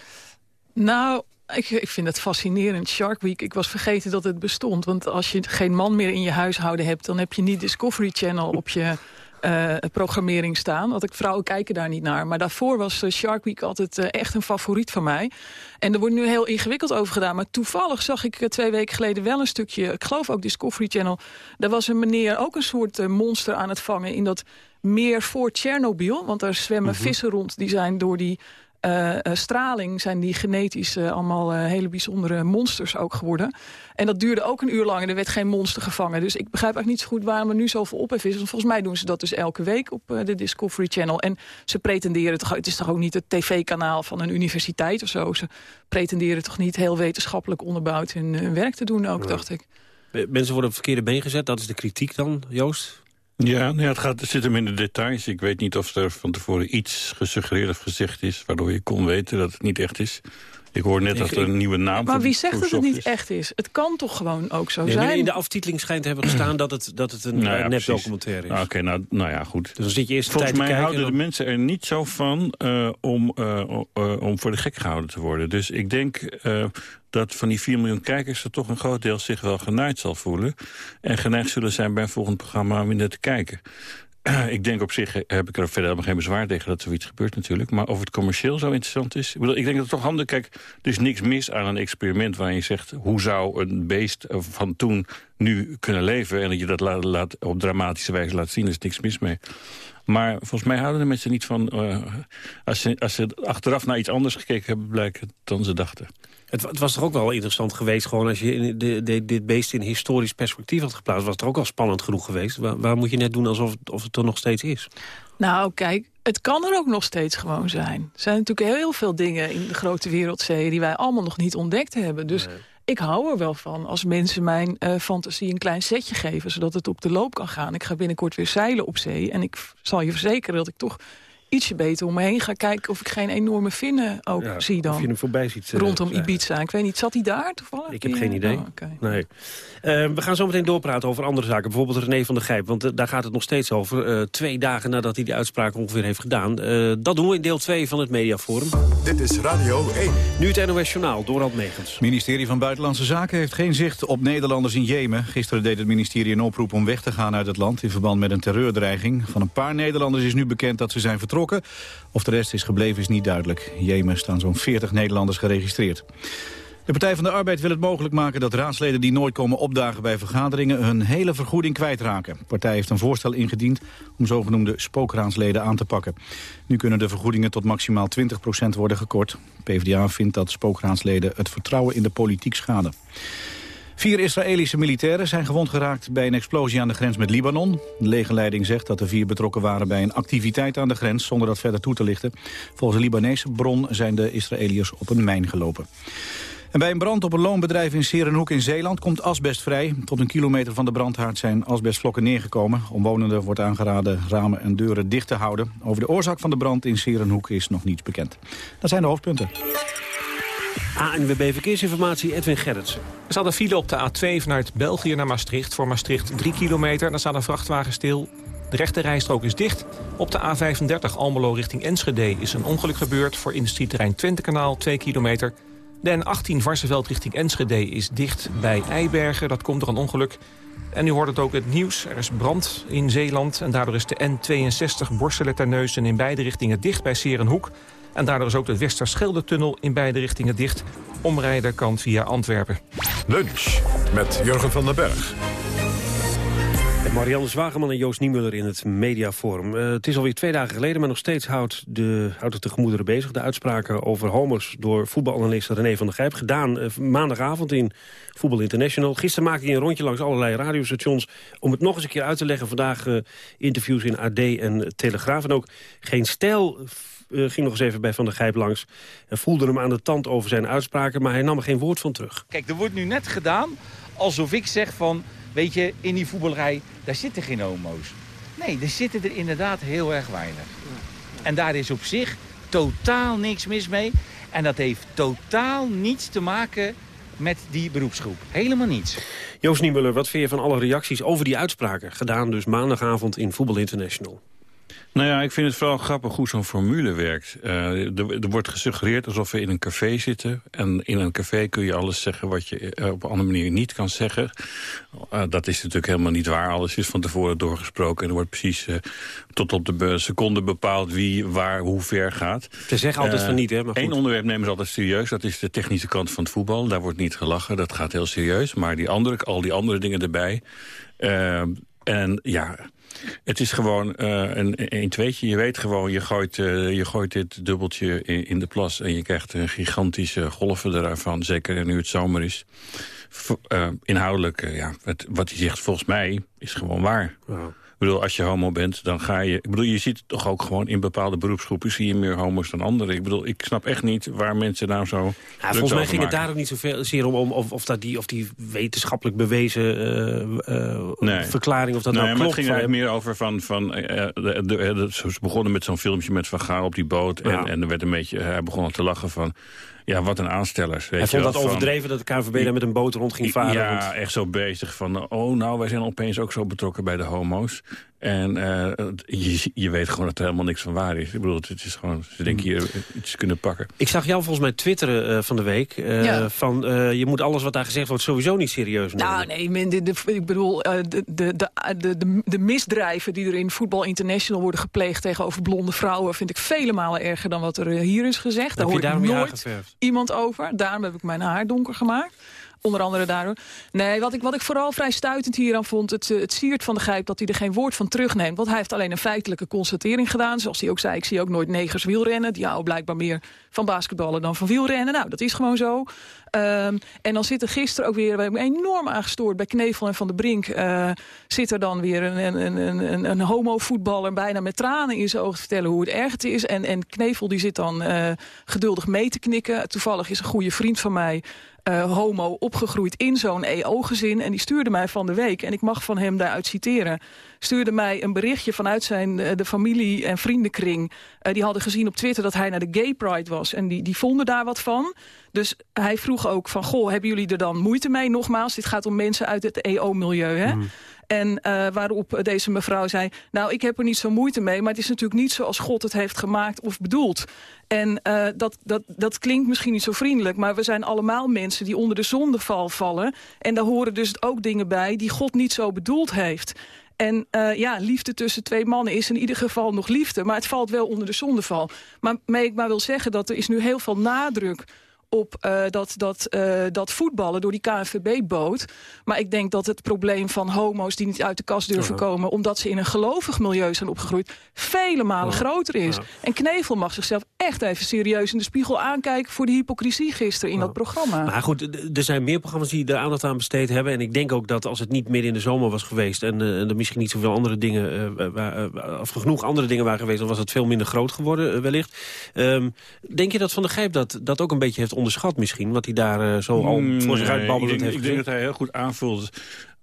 Nou, Ik, ik vind het fascinerend. Shark Week, ik was vergeten dat het bestond. Want als je geen man meer in je huishouden hebt... dan heb je niet Discovery Channel op je uh, (laughs) programmering staan. Want ik, vrouwen kijken daar niet naar. Maar daarvoor was uh, Shark Week altijd uh, echt een favoriet van mij. En er wordt nu heel ingewikkeld over gedaan. Maar toevallig zag ik twee weken geleden wel een stukje... ik geloof ook Discovery Channel. Daar was een meneer ook een soort monster aan het vangen... in dat meer voor Tsjernobyl. Want daar zwemmen Mhm. vissen rond. Die zijn door die uh, uh, straling zijn die genetisch uh, allemaal hele bijzondere monsters ook geworden. En dat duurde ook een uur lang en er werd geen monster gevangen. Dus ik begrijp eigenlijk niet zo goed waarom er nu zoveel ophef is. Want volgens mij doen ze dat dus elke week op de Discovery Channel. En ze pretenderen toch, het is toch ook niet het tv-kanaal van een universiteit of zo. Ze pretenderen toch niet heel wetenschappelijk onderbouwd hun, hun werk te doen ook, dacht ik. Mensen worden op het verkeerde been gezet, dat is de kritiek dan, Joost? Ja, nou ja het, gaat, het zit hem in de details. Ik weet niet of er van tevoren iets gesuggereerd of gezegd is... waardoor je kon weten dat het niet echt is. Ik hoor net Ik- dat er een nieuwe naam Maar voor- wie zegt dat het niet is. echt is? Het kan toch gewoon ook zo Nee, zijn? in de aftiteling schijnt te hebben gestaan dat het, dat het een Nou ja, eh, nepdocumentaire is. Nou, Oké, nou, nou ja, goed. Dus dan zit je eerst Volgens mij houden en de mensen er niet zo van eh, om, eh, eh, om voor de gek gehouden te worden. Dus ik denk eh, dat van die 4 miljoen kijkers... er toch een groot deel zich wel genaaid zal voelen. En geneigd zullen zijn bij een volgend programma om naar te kijken. (clears throat) Ik denk op zich eh, heb ik er verder helemaal geen bezwaar tegen dat zoiets gebeurt natuurlijk. Maar of het commercieel zo interessant is... Ik, bedoel, ik denk dat het toch handig... Kijk, er is niks mis aan een experiment waarin je zegt... hoe zou een beest van toen nu kunnen leven... en dat je dat laat, op dramatische wijze laat zien. Er is niks mis mee. Maar volgens mij houden de mensen niet van... eh, als, ze, als ze achteraf naar iets anders gekeken hebben... blijken dan ze dachten. Het, het was toch ook wel interessant geweest... gewoon als je in de, de, dit beest in historisch perspectief had geplaatst... was het toch ook al spannend genoeg geweest. Waar, waar moet je net doen alsof het, of het er nog steeds is? Nou, kijk, het kan er ook nog steeds gewoon zijn. Er zijn natuurlijk heel veel dingen in de grote wereldzee... die wij allemaal nog niet ontdekt hebben. Dus ik hou er wel van als mensen mijn eh, fantasie een klein setje geven... zodat het op de loop kan gaan. Ik ga binnenkort weer zeilen op zee. En ik zal je verzekeren dat ik toch ietsje beter om me heen ga kijken... of ik geen enorme vinnen ook Ja, zie dan. Of je hem voorbij ziet. eh, Rondom. Ibiza. Ik weet niet, zat hij daar toevallig? Ik heb geen idee. oh, nee. Eh, we gaan zo meteen doorpraten over andere zaken. Bijvoorbeeld René van der Gijp. Want eh, daar gaat het nog steeds over. Eh, twee dagen nadat hij die uitspraak ongeveer heeft gedaan. Eh, dat doen we in deel 2 van het Mediaforum. Dit is Radio 1. Nu het NOS Journaal, Dorald Megens. Het ministerie van Buitenlandse Zaken heeft geen zicht op Nederlanders in Jemen. Gisteren deed het ministerie een oproep om weg te gaan uit het land... in verband met een terreurdreiging. Van een paar Nederlanders is nu bekend dat ze zijn vertrokken. Of de rest is gebleven is niet duidelijk. In Jemen staan zo'n 40 Nederlanders geregistreerd. De Partij van de Arbeid wil het mogelijk maken dat raadsleden die nooit komen opdagen bij vergaderingen hun hele vergoeding kwijtraken. De partij heeft een voorstel ingediend om zogenoemde spookraadsleden aan te pakken. Nu kunnen de vergoedingen tot maximaal 20% worden gekort. PvdA vindt dat spookraadsleden het vertrouwen in de politiek schaden. Vier Israëlische militairen zijn gewond geraakt bij een explosie aan de grens met Libanon. De legerleiding zegt dat de vier betrokken waren bij een activiteit aan de grens... zonder dat verder toe te lichten. Volgens een Libanese bron zijn de Israëliërs op een mijn gelopen. En bij een brand op een loonbedrijf in Serenhoek in Zeeland komt asbest vrij. Tot een kilometer van de brandhaard zijn asbestvlokken neergekomen. Omwonenden wordt aangeraden ramen en deuren dicht te houden. Over de oorzaak van de brand in Serenhoek is nog niets bekend. Dat zijn de hoofdpunten. ANWB Verkeersinformatie, Edwin Gerritsen. Er staat een file op de A2 vanuit België naar Maastricht. Voor Maastricht 3 kilometer. Daar staat een vrachtwagen stil. De rechte rijstrook is dicht. Op de A35 Almelo richting Enschede is een ongeluk gebeurd... voor industrieterrein Twentekanaal 2 kilometer. De N18 Varsenveld richting Enschede is dicht bij Eibergen. Dat komt door een ongeluk. En u hoort het ook het nieuws. Er is brand in Zeeland. En daardoor is de N62 Borselen in beide richtingen dicht bij Serenhoek. En daardoor is ook de Westerschelde-tunnel in beide richtingen dicht. Omrijden kan via Antwerpen. Lunch met Jurgen van den Berg. Marianne Zwageman en Joost Niemuller in het Mediaforum. Eh, het is alweer twee dagen geleden, maar nog steeds houdt, de, houdt het de gemoederen bezig. De uitspraken over homo's door voetbalanalist René van der Gijp. Gedaan eh, maandagavond in Voetbal International. Gisteren maakte hij een rondje langs allerlei radiostations... om het nog eens een keer uit te leggen. Vandaag eh, interviews in AD en Telegraaf. En ook Geen Stijl ging nog eens even bij Van der Gijp langs... en voelde hem aan de tand over zijn uitspraken... maar hij nam er geen woord van terug. Kijk, er wordt nu net gedaan alsof ik zeg van... weet je, in die voetballerij, daar zitten geen homo's. Nee, er zitten er inderdaad heel erg weinig. En daar is op zich totaal niks mis mee. En dat heeft totaal niets te maken met die beroepsgroep. Helemaal niets. Joost Niemuller, wat vind je van alle reacties over die uitspraken? Gedaan dus maandagavond in Voetbal International. Nou ja, ik vind het vooral grappig hoe zo'n formule werkt. Uh, er, er, wordt gesuggereerd alsof we in een café zitten. En in een café kun je alles zeggen wat je uh, op een andere manier niet kan zeggen. Uh, dat is natuurlijk helemaal niet waar. Alles is van tevoren doorgesproken. En er wordt precies tot op de seconde bepaald wie, waar, hoe ver gaat. Ze zeggen altijd van niet, hè? Maar Eén onderwerp nemen ze altijd serieus. Dat is de technische kant van het voetbal. Daar wordt niet gelachen. Dat gaat heel serieus. Maar die andere, al die andere dingen erbij... en ja, het is gewoon uh, een 1 tweetje. Je weet gewoon, je gooit, uh, je gooit dit dubbeltje in, de plas... en je krijgt een gigantische golven ervan. Zeker nu het zomer is. Uh, inhoudelijk, ja, wat, hij zegt volgens mij is gewoon waar. Bedoel, als je homo bent, dan ga je... Ik bedoel, je ziet toch ook gewoon in bepaalde beroepsgroepen... zie je meer homo's dan anderen. Ik bedoel, ik snap echt niet waar mensen nou zo ja, Volgens mij ging het daar ook niet zoveel zeer om... om of, of, dat die, of die wetenschappelijk bewezen uh, uh, nee. verklaring... of dat nee, nou maar klopt. het ging eigenlijk meer over van... van de, de, de, ze begonnen met zo'n filmpje met Van Gaal op die boot... En, ja. en er werd een beetje, hij begon al te lachen van... Ja, wat een aanstellers. Weet Hij vond je dat overdreven dat de KNVB daar met een boot rond ging varen. Ja, want... echt zo bezig van... oh, nou, wij zijn opeens ook zo betrokken bij de homo's. En uh, je, je weet gewoon dat er helemaal niks van waar is. Ik bedoel, het is gewoon, ze denken hier iets kunnen pakken. Ik zag jou volgens mij twitteren uh, van de week. Uh, ja. Van, je moet alles wat daar gezegd wordt sowieso niet serieus nemen. Nou, nee, men, de, de, ik bedoel, de, de, de, de, de misdrijven die er in Voetbal International worden gepleegd... tegenover blonde vrouwen vind ik vele malen erger dan wat er hier is gezegd. Daar hoor ik nooit iemand over. Daarom heb ik mijn haar donker gemaakt. Onder andere daardoor. Nee, wat ik, wat ik vooral vrij stuitend hieraan vond... Het, het siert van de Gijp dat hij er geen woord van terugneemt. Want hij heeft alleen een feitelijke constatering gedaan. Zoals hij ook zei, ik zie ook nooit negers wielrennen. Die houden blijkbaar meer van basketballen dan van wielrennen. Nou, dat is gewoon zo. Um, en dan zit er gisteren ook weer, we hebben enorm aangestoord... bij Knevel en Van der Brink, uh, zit er dan weer een, een, een, een, een homo-voetballer... bijna met tranen in zijn ogen te vertellen hoe het erg het is. En, en Knevel die zit dan uh, geduldig mee te knikken. Toevallig is een goede vriend van mij... Uh, homo opgegroeid in zo'n EO-gezin. En die stuurde mij van de week, en ik mag van hem daaruit citeren... stuurde mij een berichtje vanuit zijn, uh, de familie- en vriendenkring. Uh, die hadden gezien op Twitter dat hij naar de Gay Pride was. En die, die vonden daar wat van. Dus hij vroeg ook van, goh, hebben jullie er dan moeite mee? Nogmaals, dit gaat om mensen uit het EO-milieu, hè? Mm. En uh, waarop deze mevrouw zei... nou, ik heb er niet zo moeite mee... maar het is natuurlijk niet zoals God het heeft gemaakt of bedoeld. En uh, dat, dat, dat klinkt misschien niet zo vriendelijk... maar we zijn allemaal mensen die onder de zondeval vallen. En daar horen dus ook dingen bij die God niet zo bedoeld heeft. En uh, ja, liefde tussen twee mannen is in ieder geval nog liefde. Maar het valt wel onder de zondeval. Maar mee ik maar wil zeggen dat er is nu heel veel nadruk op uh, dat, dat, uh, dat voetballen door die KNVB-boot. Maar ik denk dat het probleem van homo's die niet uit de kast durven komen... omdat ze in een gelovig milieu zijn opgegroeid... vele malen groter is. En Knevel mag zichzelf echt even serieus in de spiegel aankijken... voor de hypocrisie gisteren in dat programma. Maar goed, er zijn meer programma's die er aandacht aan besteed hebben. En ik denk ook dat als het niet midden in de zomer was geweest... en uh, er misschien niet zoveel andere dingen... of genoeg andere dingen waren geweest... dan was het veel minder groot geworden wellicht. Um, denk je dat Van der Gijp dat, dat ook een beetje heeft onderschat misschien? Wat hij daar uh, zo al voor zich uitbabbelend nee, heeft Ik denk dat hij heel goed aanvoelt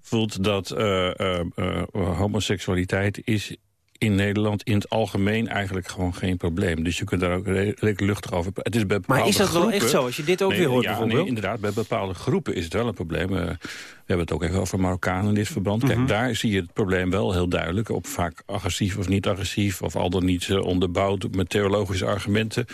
voelt dat uh, uh, homoseksualiteit is in Nederland in het algemeen eigenlijk gewoon geen probleem. Dus je kunt daar ook redelijk luchtig over... Het is bij maar is dat groepen, wel echt zo, als je dit ook nee, weer hoort ja, bijvoorbeeld? Nee, inderdaad, bij bepaalde groepen is het wel een probleem. Uh, we hebben het ook even over Marokkanen in dit verband. Kijk, mm -hmm. daar zie je het probleem wel heel duidelijk. Op vaak agressief of niet agressief... of al dan niet uh, onderbouwd met theologische argumenten.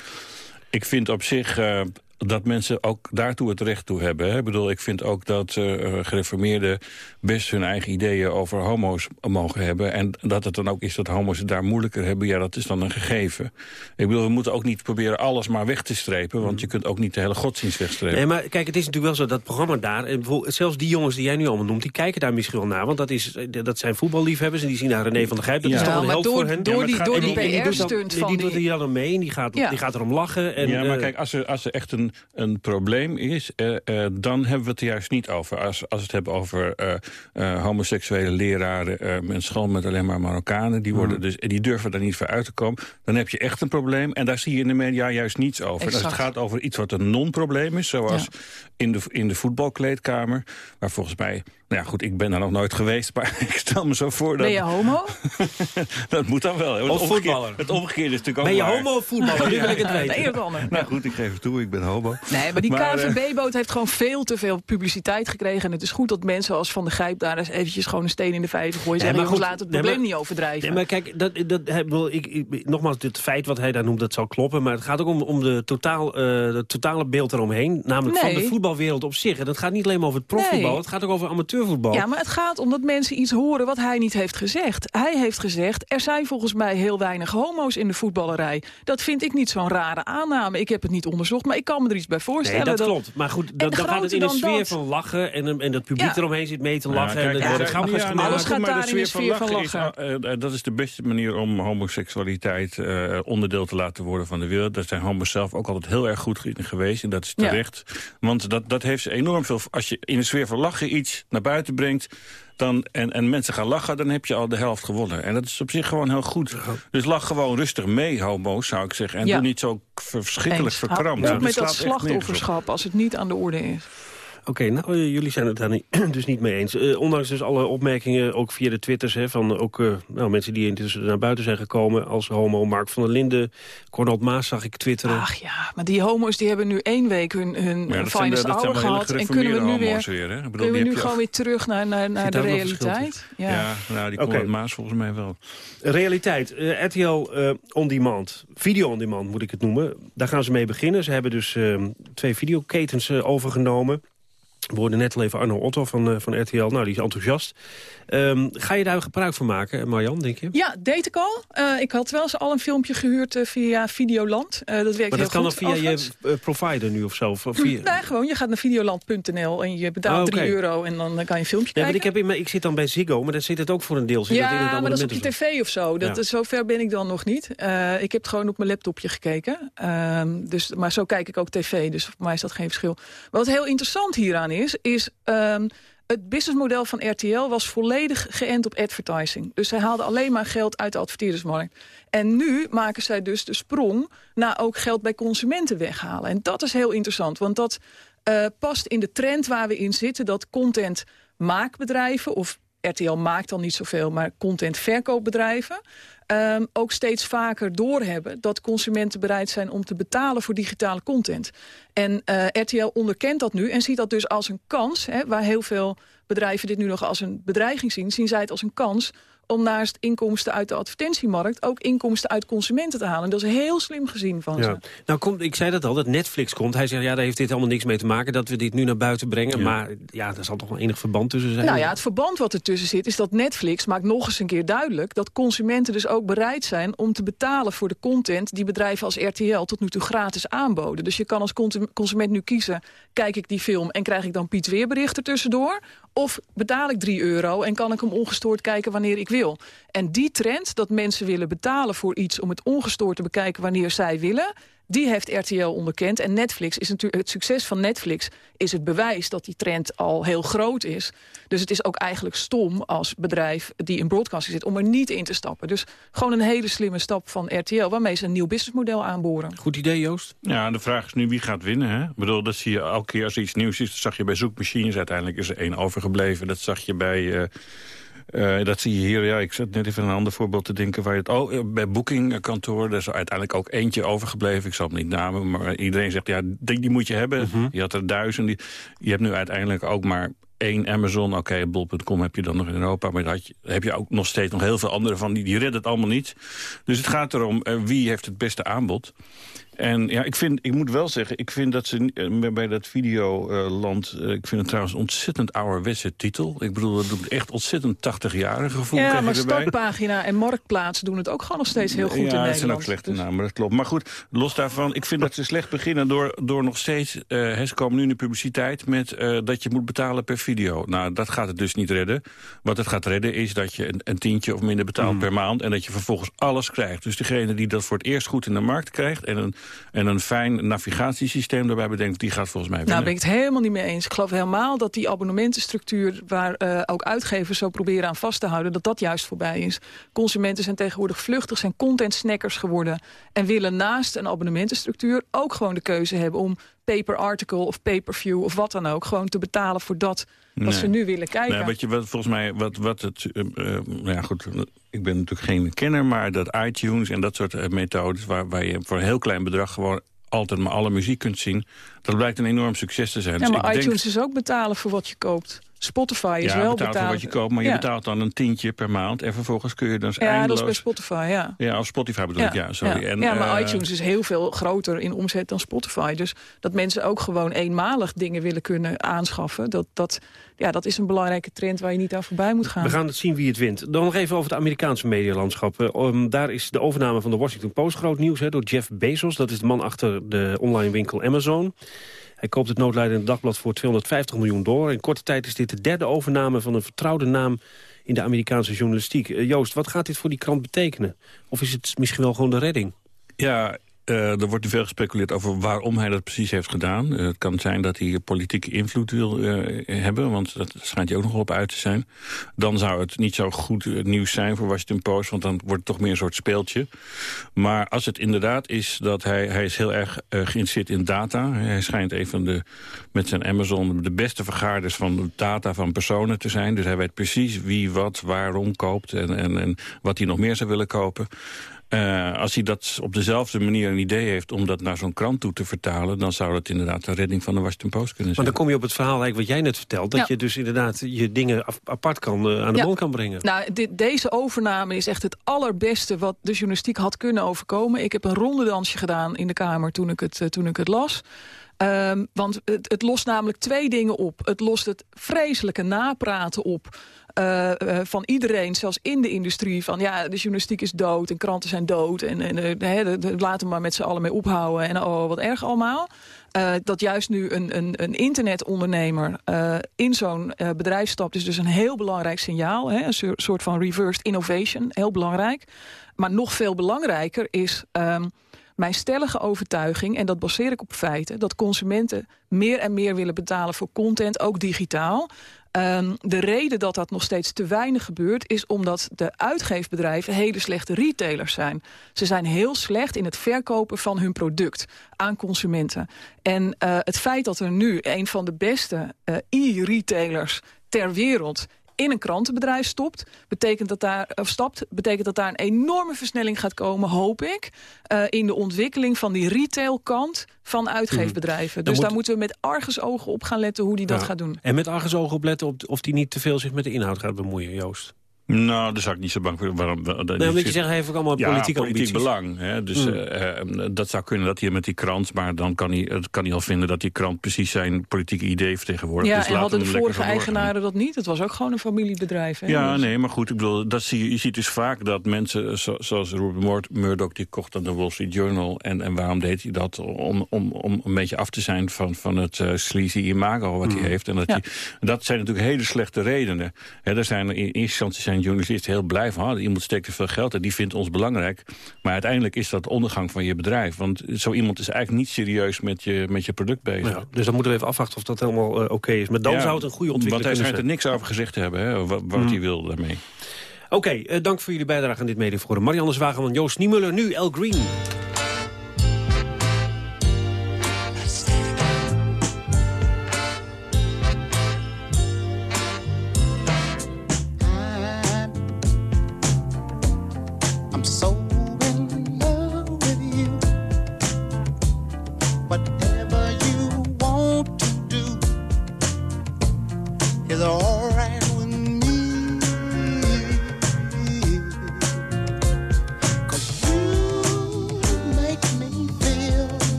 Ik vind op zich... Uh, dat mensen ook daartoe het recht toe hebben. Hè? Ik bedoel, ik vind ook dat uh, gereformeerden best hun eigen ideeën over homo's mogen hebben. En dat het dan ook is dat homo's het daar moeilijker hebben, ja, dat is dan een gegeven. Ik bedoel, we moeten ook niet proberen alles maar weg te strepen, want je kunt ook niet de hele godsdienst wegstrepen. Nee, maar kijk, het is natuurlijk wel zo, dat programma daar, en bijvoorbeeld, zelfs die jongens die jij nu allemaal noemt, die kijken daar misschien wel naar, want dat, is, dat zijn voetballiefhebbers en die zien naar René van der Gijp, dat ja. is toch ja, een held door, voor hen. Door ja, die, door die PR-stunt van die... Die doet er dan mee en die gaat, ja. die gaat erom lachen. En, ja, maar uh, kijk, als er, als er echt een, een probleem is, uh, uh, dan hebben we het er juist niet over. Als, als we het hebben over uh, homoseksuele leraren, uh, school met alleen maar Marokkanen, die, worden dus, die durven daar niet voor uit te komen, dan heb je echt een probleem. En daar zie je in de media juist niets over. Als het gaat over iets wat een non-probleem is, zoals ja. in, de, in de voetbalkleedkamer, waar volgens mij Nou ja, goed, ik ben daar nog nooit geweest, maar (laughs) ik stel me zo voor dat... Ben je homo? (laughs) dat moet dan wel. hè, want Of het omgekeerde- voetballer. Het omgekeerde is natuurlijk ook Ben je waar. homo of voetballer? Nu wil ik het weten. Nee, of ander. Nou goed, ik geef het toe, ik ben homo. Nee, maar die eh, KVB-boot heeft gewoon veel te veel publiciteit gekregen. En het is goed dat mensen als Van de Grijp daar eens eventjes gewoon een steen in de vijver gooien. Nee, En maar goed, laat het nee, probleem maar- niet overdrijven. Nee, maar kijk, dat, dat, hij wil, ik, ik, nogmaals, het feit wat hij daar noemt, dat zal kloppen. Maar het gaat ook om, om de, totaal, eh het totale beeld eromheen. Namelijk van de voetbalwereld op zich. En dat gaat niet alleen maar over het profvoetbal, Nee. het gaat ook over amateurvoetbal. Ja, maar het gaat om dat mensen iets horen wat hij niet heeft gezegd. Hij heeft gezegd, er zijn volgens mij heel weinig homo's in de voetballerij. Dat vind ik niet zo'n rare aanname. Ik heb het niet onderzocht, maar ik kan me er iets bij Nee, voorstellen. dat klopt. Maar goed, dan, dan gaat het in een sfeer dat. van lachen. En, en dat publiek Ja. eromheen zit mee te Ja, lachen. kijk, en ja, worden ja, grapjes ja, gemaakt. Alles gaat maar de daar in een sfeer van lachen. eh, eh, dat is de beste manier om homoseksualiteit eh, onderdeel te laten worden van de wereld. Daar zijn homo's zelf ook altijd heel erg goed in geweest. En dat is Ja. terecht. Want dat, dat heeft ze enorm veel... Als je in een sfeer van lachen iets naar buiten brengt... Dan, en, en mensen gaan lachen, dan heb je al de helft gewonnen. En dat is op zich gewoon heel goed. Dus lach gewoon rustig mee, homo's, zou ik zeggen. En Ja. doe niet zo verschrikkelijk Eens. verkrampt. Dat met dat slachtofferschap als het niet aan de orde is. Oké, nou, eh, jullie zijn het daar niet, (clears throat) dus niet mee eens. Eh, ondanks dus alle opmerkingen, ook via de twitters... Hè, van ook eh, nou, mensen die intussen naar buiten zijn gekomen... als homo, Mark van der Linden, Cornald Maas zag ik twitteren. Ach ja, maar die homo's die hebben nu één week hun, hun Ja, finest hour gehad. En kunnen we nu weer, weer. Hè? Ik bedoel, kunnen we nu gewoon weer terug naar, naar, naar de realiteit? Ja, Ja. nou, die. Conrad Maas volgens mij wel. Realiteit, eh, RTL eh, On Demand, Video On Demand moet ik het noemen. Daar gaan ze mee beginnen. Ze hebben dus twee videoketens overgenomen. We hoorden net al even Arno Otto van, eh, van RTL. Nou, die is enthousiast. Ehm, ga je daar gebruik van maken, Marjan, denk je? Ja, deed ik al. Eh, ik had wel eens al een filmpje gehuurd eh, via Videoland. Dat werkt Maar dat kan dan via overigens. je provider nu of zo? Of via... (clears throat) Nee, gewoon, je gaat naar videoland.nl en je betaalt Ah, oké. 3 euro en dan kan je een filmpje Ja, kijken. ik, heb ik zit dan bij Ziggo, maar daar zit het ook voor een deel. Zit dat in het Ja, maar dat is op je abonnement of zo? tv of zo. Dat, Ja. is- Zover ben ik dan nog niet. Ik heb het gewoon op mijn laptopje gekeken. Ehm, dus, maar zo kijk ik ook tv, dus voor mij is dat geen verschil. Wat heel interessant hieraan is, is... ehm, het businessmodel van RTL was volledig geënt op advertising. Dus zij haalden alleen maar geld uit de adverteerdersmarkt. En nu maken zij dus de sprong naar ook geld bij consumenten weghalen. En dat is heel interessant, want dat eh, past in de trend waar we in zitten... dat contentmaakbedrijven, of RTL maakt dan niet zoveel... maar contentverkoopbedrijven ehm, ook steeds vaker doorhebben... dat consumenten bereid zijn om te betalen voor digitale content. En eh, RTL onderkent dat nu en ziet dat dus als een kans... Hè, waar heel veel bedrijven dit nu nog als een bedreiging zien... zien zij het als een kans om naast inkomsten uit de advertentiemarkt... ook inkomsten uit consumenten te halen. En dat is heel slim gezien van ze. Nou, komt, ik zei dat al, dat Netflix komt. Hij zegt, ja, daar heeft dit allemaal niks mee te maken... dat we dit nu naar buiten brengen. Ja. Maar ja, daar zal toch wel enig verband tussen zijn? Nou ja, het verband wat ertussen zit is dat Netflix maakt nog eens een keer duidelijk... dat consumenten dus ook bereid zijn om te betalen voor de content... die bedrijven als RTL tot nu toe gratis aanboden. Dus je kan als consum- consument nu kiezen... kijk ik die film en krijg ik dan Piet Weerbericht er tussendoor... of betaal ik 3 euro en kan ik hem ongestoord kijken wanneer ik wil. En die trend dat mensen willen betalen voor iets... om het ongestoord te bekijken wanneer zij willen... Die heeft RTL onderkend. En Netflix is natuurlijk het succes van Netflix is het bewijs dat die trend al heel groot is. Dus het is ook eigenlijk stom als bedrijf die in broadcasting zit om er niet in te stappen. Dus gewoon een hele slimme stap van RTL waarmee ze een nieuw businessmodel aanboren. Goed idee, Joost? Ja, de vraag is nu wie gaat winnen. Hè? Ik bedoel, dat zie je elke keer als er iets nieuws is. Dat zag je bij zoekmachines. Uiteindelijk is er één overgebleven. Dat zag je bij... eh, eh, dat zie je hier, ja, ik zat net even aan een ander voorbeeld te denken. Waar je het, oh, eh, bij boekingkantoor, daar is er uiteindelijk ook eentje overgebleven. Ik zal het niet namen, maar iedereen zegt, ja, die, die moet je hebben. Je had er duizend. Die- Je hebt nu uiteindelijk ook maar één Amazon. Oké, bol.com heb je dan nog in Europa. Maar daar heb je ook nog steeds nog heel veel andere van. Die, die redden het allemaal niet. Dus het gaat erom, eh, wie heeft het beste aanbod. En ja, ik, vind, ik moet wel zeggen, ik vind dat ze eh, bij dat Videoland... eh, ik vind het trouwens een ontzettend ouderwetse titel. Ik bedoel, dat doet echt ontzettend 80-jarige gevoel Ja, maar. Startpagina en Marktplaats doen het ook gewoon nog steeds heel goed ja, in het zijn Nederland. ook slechte Dus- namen, dat klopt. Maar goed, los daarvan, ik vind dat ze slecht beginnen... door, door nog steeds, eh ze komen nu in de publiciteit... met eh, dat je moet betalen per video. Nou, dat gaat het dus niet redden. Wat het gaat redden is dat je een, een tientje of minder betaalt Mm. per maand... en dat je vervolgens alles krijgt. Dus degene die dat voor het eerst goed in de markt krijgt... en een, en een fijn navigatiesysteem daarbij bedenkt... die gaat volgens mij winnen. Nou, ben ik het helemaal niet mee eens. Ik geloof helemaal dat die abonnementenstructuur... waar eh, ook uitgevers zo proberen aan vast te houden... dat dat juist voorbij is. Consumenten zijn tegenwoordig vluchtig, zijn content-snackers geworden... en willen naast een abonnementenstructuur ook gewoon de keuze hebben... om paper article of pay-per-view of wat dan ook... gewoon te betalen voor dat wat Nee. ze nu willen kijken. Nee, wat je, wat, volgens mij, wat, wat het... nou ja, goed, ik ben natuurlijk geen kenner... maar dat iTunes en dat soort eh, methodes... Waar, waar je voor een heel klein bedrag gewoon altijd maar alle muziek kunt zien... dat blijkt een enorm succes te zijn. ja, Dus maar ik denk- iTunes is ook betalen voor wat je koopt. Spotify is ja, wel voor betalen. wat je koopt, maar je Ja. betaalt dan een tientje per maand... en vervolgens kun je dan Ja, dat eindeloos... is bij Spotify, ja. Ja, of Spotify bedoel ik, ja, sorry. Ja, En, ja, maar eh, iTunes is heel veel groter in omzet dan Spotify. Dus dat mensen ook gewoon eenmalig dingen willen kunnen aanschaffen... dat, dat, ja, dat is een belangrijke trend waar je niet aan voorbij moet gaan. We gaan het zien wie het wint. Dan nog even over het Amerikaanse medialandschap. Eh, um, daar is de overname van de Washington Post groot nieuws hè, door Jeff Bezos. Dat is de man achter de online winkel Amazon. Hij koopt het noodlijdende dagblad voor 250 miljoen dollar. In korte tijd is dit de derde overname van een vertrouwde naam in de Amerikaanse journalistiek. Eh, Joost, wat gaat dit voor die krant betekenen? Of is het misschien wel gewoon de redding? Ja, eh, er wordt nu veel gespeculeerd over waarom hij dat precies heeft gedaan. Eh, het kan zijn dat hij politieke invloed wil eh, hebben, want dat schijnt hij ook nog op uit te zijn. Dan zou het niet zo goed nieuws zijn voor Washington Post, want dan wordt het toch meer een soort speeltje. Maar als het inderdaad is dat hij, hij is heel erg geïnteresseerd in data. Hij schijnt een van de, met zijn Amazon, de beste vergaarders van data van personen te zijn. Dus hij weet precies wie, wat, waarom koopt en, en, en wat hij nog meer zou willen kopen. Eh, als hij dat op dezelfde manier een idee heeft om dat naar zo'n krant toe te vertalen... dan zou dat inderdaad de redding van de Washington Post kunnen Maar zijn. dan kom je op het verhaal eigenlijk wat jij net vertelt. Dat Ja. je dus inderdaad je dingen apart kan, eh, aan de Ja. kan brengen. Nou, dit, deze overname is echt het allerbeste wat de journalistiek had kunnen overkomen. Ik heb een rondedansje gedaan in de Kamer toen ik het, eh, toen ik het las. Ehm, want het, het lost namelijk twee dingen op. Het lost het vreselijke napraten op eh, eh, van iedereen, zelfs in de industrie... van ja, de journalistiek is dood en kranten zijn dood... en, en eh, laten we maar met z'n allen mee ophouden en oh, wat erg allemaal. Dat juist nu een, een, een internetondernemer in zo'n bedrijf stapt... is dus een heel belangrijk signaal. Hè? Een soor- soort van reversed innovation, heel belangrijk. Maar nog veel belangrijker is... ehm, mijn stellige overtuiging, en dat baseer ik op feiten... dat consumenten meer en meer willen betalen voor content, ook digitaal. Ehm, de reden dat dat nog steeds te weinig gebeurt... is omdat de uitgeefbedrijven hele slechte retailers zijn. Ze zijn heel slecht in het verkopen van hun product aan consumenten. En eh, het feit dat er nu een van de beste eh, e-retailers ter wereld in een krantenbedrijf stopt, betekent dat daar, of stapt, betekent dat daar een enorme versnelling gaat komen, hoop ik, eh, in de ontwikkeling van die retailkant van uitgeefbedrijven. Dan Dus moet- daar moeten we met argusogen op gaan letten hoe die dat gaat doen. En met argusogen op, of die niet te veel zich met de inhoud gaat bemoeien, Joost. Nou, daar zou ik niet zo bang voor. Waarom, dat, Nee, omdat je zegt, hij heeft ook allemaal ja, politieke politiek ambities. belang. Hè? Dus Hmm. eh, eh, dat zou kunnen dat hij met die krant... maar dan kan hij, het kan hij al vinden dat die krant precies zijn politieke idee vertegenwoordigt. Ja, dus en laten hadden de vorige eigenaren dat niet? Het was ook gewoon een familiebedrijf. Hè? Ja, Dus- nee, maar goed, ik bedoel, dat zie je, je ziet dus vaak dat mensen, zo- zoals Rupert Mur- Murdoch, die kocht dan de Wall Street Journal. En, en waarom deed hij dat? Om, om, om een beetje af te zijn van, van het eh, sleazy imago wat hij heeft. En dat, Ja. hij, dat zijn natuurlijk hele slechte redenen. Hè, daar zijn, in eerste instantie zijn journalisten heel blij van. Ah, iemand steekt er veel geld en die vindt ons belangrijk. Maar uiteindelijk is dat de ondergang van je bedrijf. Want zo iemand is eigenlijk niet serieus met je, met je product bezig. Ja, dus dan moeten we even afwachten of dat helemaal eh, oké is. Maar dan Ja, zou het een goede Want ontwikkeling hij kunnen schijnt er zijn. niks over gezegd te hebben, hè, wat, wat hij wil daarmee. Oké, eh, dank voor jullie bijdrage aan dit mediaforum. Marianne Zwageman, Joost Niemuller, nu El Green.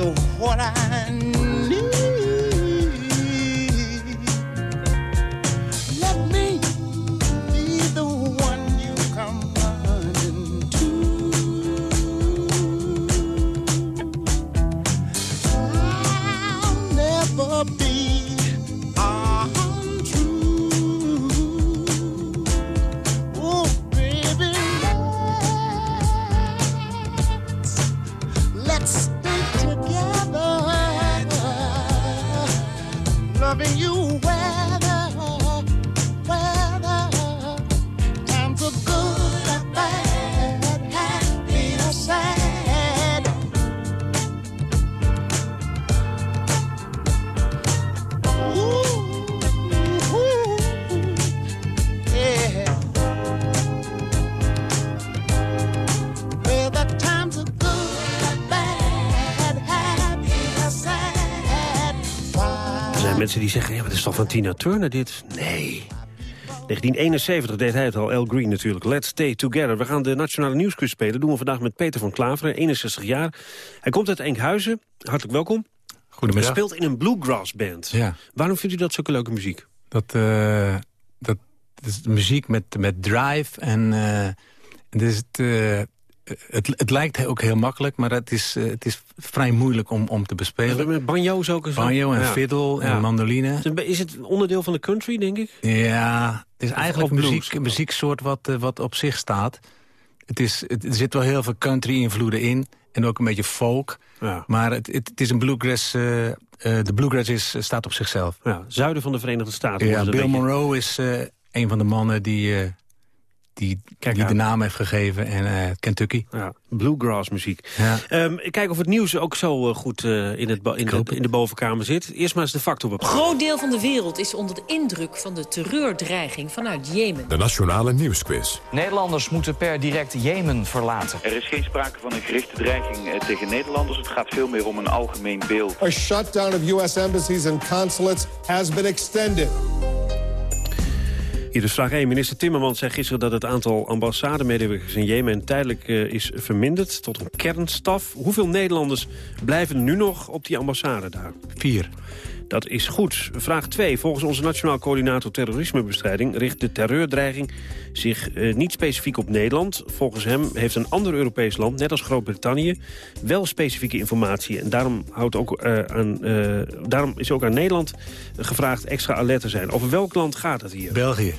Is what I need. Mensen die zeggen, ja, wat is toch van Tina Turner dit? Nee. 1971 deed hij het al, Al Green natuurlijk. Let's Stay Together. We gaan de Nationale Nieuwsquiz spelen. Dat doen we vandaag met Peter van Klaveren, 61 jaar. Hij komt uit Enkhuizen. Hartelijk welkom. Goedemiddag. Hij speelt in een bluegrass band. Ja. Waarom vindt u dat zulke leuke muziek? Dat, eh, dat, dat is muziek met, met drive en... eh, het, is het, eh, het, het lijkt ook heel makkelijk, maar het is, eh, het is vrij moeilijk om, om te bespelen. Met banjo's ook en zo? Banjo en Ja. fiddle en Ja. mandoline. Is het- Is onderdeel van de country, denk ik? Ja, het is eigenlijk een muziek, een muzieksoort wat, eh, wat op zich staat. Het is, het, er zit wel heel veel country-invloeden in. En ook een beetje folk. Ja. Maar het, het, het is een bluegrass... eh, de bluegrass is, staat op zichzelf. Ja, zuiden van de Verenigde Staten. Ja, Bill een beetje- Monroe is een van de mannen die, die, die de naam heeft gegeven. En eh, Kentucky. Ja, bluegrass muziek. Ja. Ehm, ik kijk of het nieuws ook zo eh, goed eh, in, het in, de, in de bovenkamer zit. Eerst maar eens de factor Een groot deel van de wereld is onder de indruk van de terreurdreiging vanuit Jemen. De Nationale Nieuwsquiz. Nederlanders moeten per direct Jemen verlaten. Er is geen sprake van een gerichte dreiging tegen Nederlanders. Het gaat veel meer om een algemeen beeld. A shutdown of U.S. embassies and consulates has been extended. Hier is vraag 1. Minister Timmermans zei gisteren dat het aantal ambassademedewerkers in Jemen tijdelijk eh, is verminderd tot een kernstaf. Hoeveel Nederlanders blijven nu nog op die ambassade daar? Vier. Dat is goed. Vraag 2. Volgens onze Nationaal Coördinator Terrorismebestrijding... richt de terreurdreiging zich eh, niet specifiek op Nederland. Volgens hem heeft een ander Europees land, net als Groot-Brittannië... wel specifieke informatie. En daarom, houdt ook, eh, aan, eh, daarom is ook aan Nederland gevraagd extra alert te zijn. Over welk land gaat het hier? België.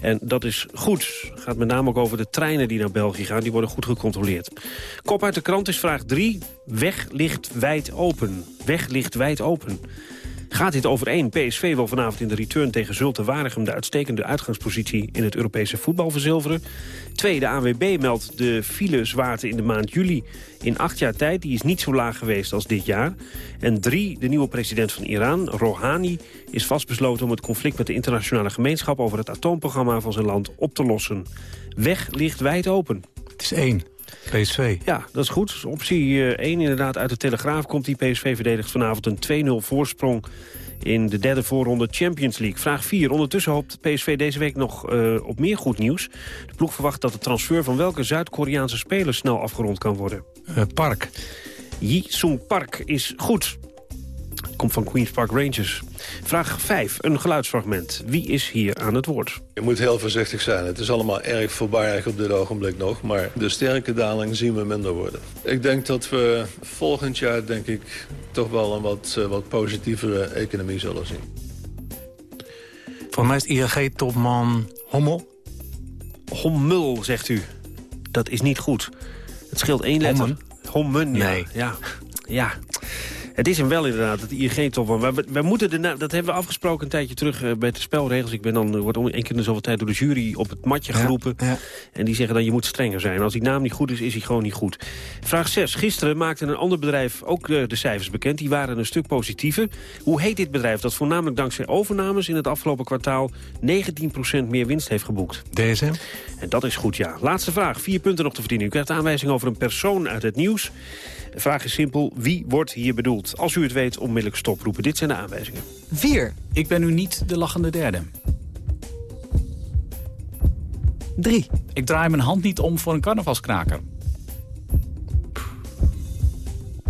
En dat is goed. Het gaat met name ook over de treinen die naar België gaan. Die worden goed gecontroleerd. Kop uit de krant is vraag 3. Weg ligt wijd open. Weg ligt wijd open. Gaat dit overeen? PSV wil vanavond in de return tegen Zulte Waregem... de uitstekende uitgangspositie in het Europese voetbal verzilveren. Twee, de AWB meldt de filezwaarte in de maand juli in acht jaar tijd. Die is niet zo laag geweest als dit jaar. En drie, de nieuwe president van Iran, Rouhani... is vastbesloten om het conflict met de internationale gemeenschap... over het atoomprogramma van zijn land op te lossen. Weg ligt wijd open. Het is één. PSV. Ja, dat is goed. Optie 1 inderdaad uit de Telegraaf komt die PSV verdedigt vanavond een 2-0 voorsprong in de derde voorronde Champions League. Vraag 4. Ondertussen hoopt PSV deze week nog eh, op meer goed nieuws. De ploeg verwacht dat de transfer van welke Zuid-Koreaanse speler snel afgerond kan worden. Eh, Park. Yi Sung Park is goed. Komt van Queen's Park Rangers. Vraag 5. Een geluidsfragment. Wie is hier aan het woord? Je moet heel voorzichtig zijn. Het is allemaal erg voorbarig op dit ogenblik nog. Maar de sterke daling zien we minder worden. Ik denk dat we volgend jaar denk ik, toch wel een wat, eh, wat positievere economie zullen zien. Voor mij is ING-topman Hommel. Hommel, zegt u. Dat is niet goed. Het scheelt één letter. Hommen? Hommen, ja. Nee. Ja. ja. Het is hem wel inderdaad, het ING-top. Maar we, we moeten de dat hebben we afgesproken een tijdje terug eh, bij de spelregels. Ik ben dan, eh, word om één keer in de zoveel tijd door de jury op het matje geroepen. ja. En die zeggen dan, je moet strenger zijn. Als die naam niet goed is, is hij gewoon niet goed. Vraag 6. Gisteren maakte een ander bedrijf ook eh, de cijfers bekend. Die waren een stuk positiever. Hoe heet dit bedrijf dat voornamelijk dankzij overnames... in het afgelopen kwartaal 19% meer winst heeft geboekt? DSM. En dat is goed, ja. Laatste vraag. Vier punten nog te verdienen. U krijgt aanwijzing over een persoon uit het nieuws. De vraag is simpel. Wie wordt hier bedoeld? Als u het weet, onmiddellijk stoproepen. Dit zijn de aanwijzingen. 4. Ik ben nu niet de lachende derde. 3. Ik draai mijn hand niet om voor een carnavalskraker.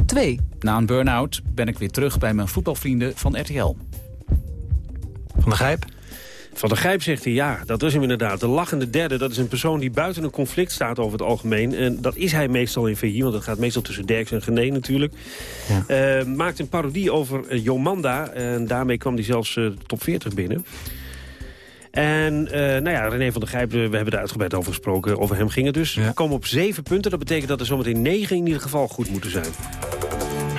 2. Na een burn-out ben ik weer terug bij mijn voetbalvrienden van RTL. Van de Gijp? Van der Gijp zegt hij, ja, dat is hem inderdaad. De lachende derde, dat is een persoon die buiten een conflict staat over het algemeen. En dat is hij meestal in VI, want het gaat meestal tussen Derks en Gené natuurlijk. Eh, maakt een parodie over eh, Jomanda. En daarmee kwam hij zelfs eh, top 40 binnen. En eh, nou ja, René van der Gijp, we hebben er uitgebreid over gesproken. Over hem ging het dus. We komen op zeven punten. Dat betekent dat er zometeen negen in ieder geval goed moeten zijn.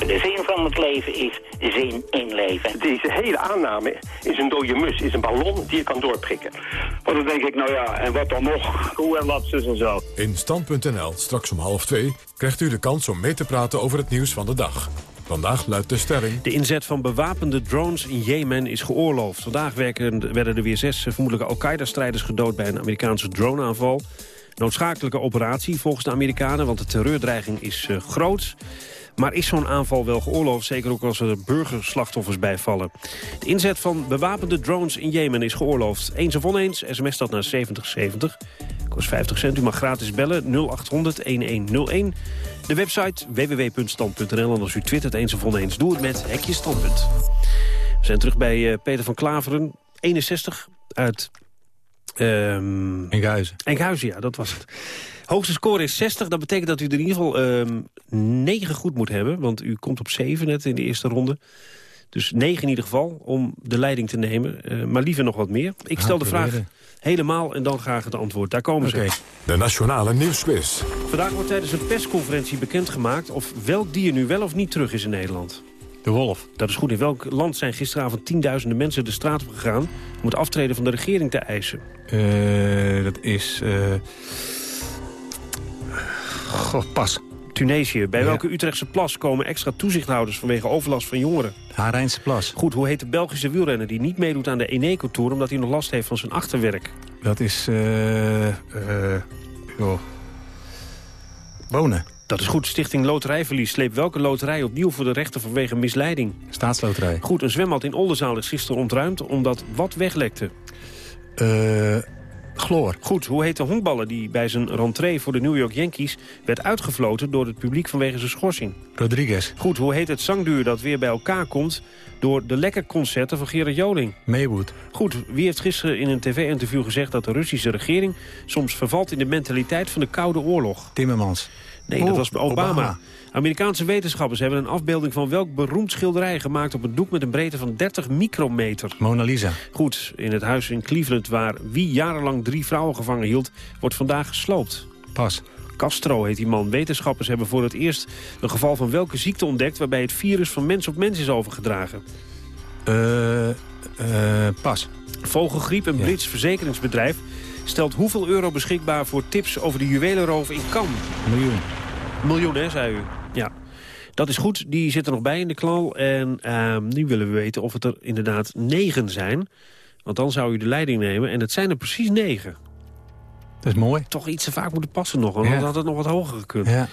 De het leven is zin in leven. Deze hele aanname is een dode mus, is een ballon die je kan doorprikken. Maar dan denk ik, nou ja, en wat dan nog? Hoe en wat, zus en zo. In Stand.nl, straks om half twee, krijgt u de kans om mee te praten over het nieuws van de dag. Vandaag luidt de stelling... De inzet van bewapende drones in Jemen is geoorloofd. Vandaag werden er weer zes eh, vermoedelijke Al-Qaeda-strijders gedood... bij een Amerikaanse droneaanval. Noodzakelijke operatie volgens de Amerikanen, want de terreurdreiging is eh, groot. Maar is zo'n aanval wel geoorloofd, zeker ook als er burgerslachtoffers bijvallen? De inzet van bewapende drones in Jemen is geoorloofd. Eens of oneens, sms dat naar 7070. Kost 50 cent, u mag gratis bellen 0800 1101. De website www.stand.nl en als u twittert eens of oneens, doe het met Hekje Standpunt. We zijn terug bij eh, Peter van Klaveren, 61, uit... Um, Enkhuizen. Enkhuizen, ja, dat was het. Hoogste score is 60. Dat betekent dat u er in ieder geval um, 9 goed moet hebben. Want u komt op 7 net in de eerste ronde. Dus 9 in ieder geval om de leiding te nemen. Uh, maar liever nog wat meer. Ik stel de vraag helemaal en dan graag het antwoord. Daar komen okay. ze. De Nationale Nieuwsquiz. Vandaag wordt tijdens een persconferentie bekendgemaakt... of welk dier nu wel of niet terug is in Nederland. De wolf. Dat is goed. In welk land zijn gisteravond tienduizenden mensen de straat op gegaan... om het aftreden van de regering te eisen? Uh, dat is... Uh... Goh, pas. Tunesië. Bij ja. welke Utrechtse plas komen extra toezichthouders vanwege overlast van jongeren? Harijnse plas. Goed, hoe heet de Belgische wielrenner die niet meedoet aan de Eneco Tour... omdat hij nog last heeft van zijn achterwerk? Dat is... Uh, uh, joh. Bonen. Dat is goed. Stichting Loterijverlies sleept welke loterij opnieuw voor de rechter vanwege misleiding? Staatsloterij. Goed, een zwembad in Oldenzaal is gisteren ontruimd omdat wat weglekte? Uh, chloor. Goed, hoe heet de honkballer die bij zijn rentree voor de New York Yankees... werd uitgefloten door het publiek vanwege zijn schorsing? Rodriguez. Goed, hoe heet het zangduur dat weer bij elkaar komt... door de lekkerconcerten van Gerard Joling? Maywood. Goed, wie heeft gisteren in een tv-interview gezegd... dat de Russische regering soms vervalt in de mentaliteit van de Koude Oorlog? Timmermans. Nee, dat was Obama. Obama. Amerikaanse wetenschappers hebben een afbeelding van welk beroemd schilderij gemaakt op een doek met een breedte van 30 micrometer. Mona Lisa. Goed, in het huis in Cleveland waar wie jarenlang drie vrouwen gevangen hield, wordt vandaag gesloopt. Pas. Castro heet die man. Wetenschappers hebben voor het eerst een geval van welke ziekte ontdekt waarbij het virus van mens op mens is overgedragen. Uh, uh, pas. Vogelgriep, een ja. Brits verzekeringsbedrijf, stelt hoeveel euro beschikbaar voor tips over de juwelenroof in Cannes? Miljoen. Miljoen, hè, zei u. Ja. Dat is goed, die zit er nog bij in de knal. En uh, nu willen we weten of het er inderdaad negen zijn. Want dan zou u de leiding nemen. En het zijn er precies negen. Dat is mooi. Toch iets te vaak moeten passen nog. Want ja. dan had het nog wat hoger gekund. Ja.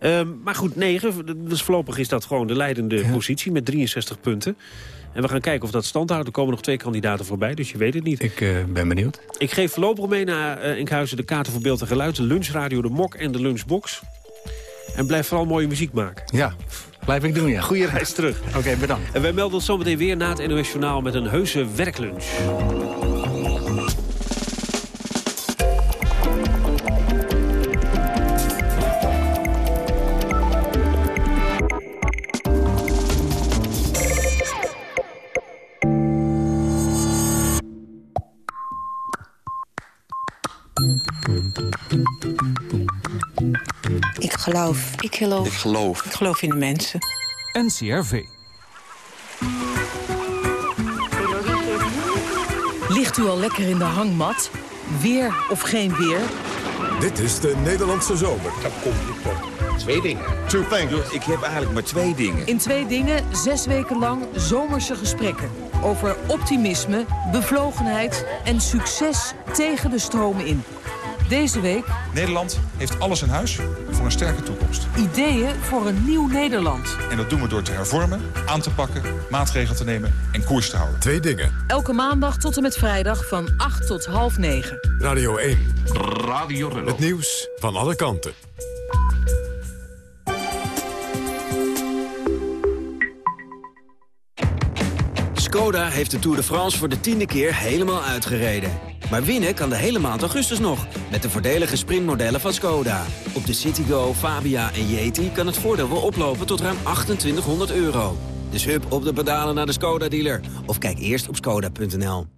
Um, maar goed, negen. Dus voorlopig is dat gewoon de leidende ja. positie met 63 punten. En we gaan kijken of dat stand houdt. Er komen nog twee kandidaten voorbij, dus je weet het niet. Ik uh, ben benieuwd. Ik geef voorlopig mee naar uh, Enkhuizen de kaarten voor beeld en geluid... de lunchradio, de mok en de lunchbox. En blijf vooral mooie muziek maken. Ja, blijf ik doen, ja. Goeie reis terug. Oké, okay, bedankt. En wij melden ons zometeen weer na het NOS Journaal... met een heuse werklunch. Ik geloof. Ik geloof. Ik geloof. Ik geloof in de mensen. NCRV. Ligt u al lekker in de hangmat? Weer of geen weer? Dit is de Nederlandse zomer. Dan kom je tot twee dingen. Two things. Ik heb eigenlijk maar twee dingen. In twee dingen, zes weken lang zomerse gesprekken. Over optimisme, bevlogenheid en succes tegen de stromen in. Deze week... Nederland heeft alles in huis voor een sterke toekomst. Ideeën voor een nieuw Nederland. En dat doen we door te hervormen, aan te pakken, maatregelen te nemen en koers te houden. Twee dingen. Elke maandag tot en met vrijdag van 8 tot half 9. Radio 1. Radio Rello. Het nieuws van alle kanten. Skoda heeft de Tour de France voor de tiende keer helemaal uitgereden. Maar winnen kan de hele maand augustus nog, met de voordelige sprintmodellen van Skoda. Op de Citigo, Fabia en Yeti kan het voordeel wel oplopen tot ruim 2800 euro. Dus hup op de pedalen naar de Skoda-dealer. Of kijk eerst op skoda.nl.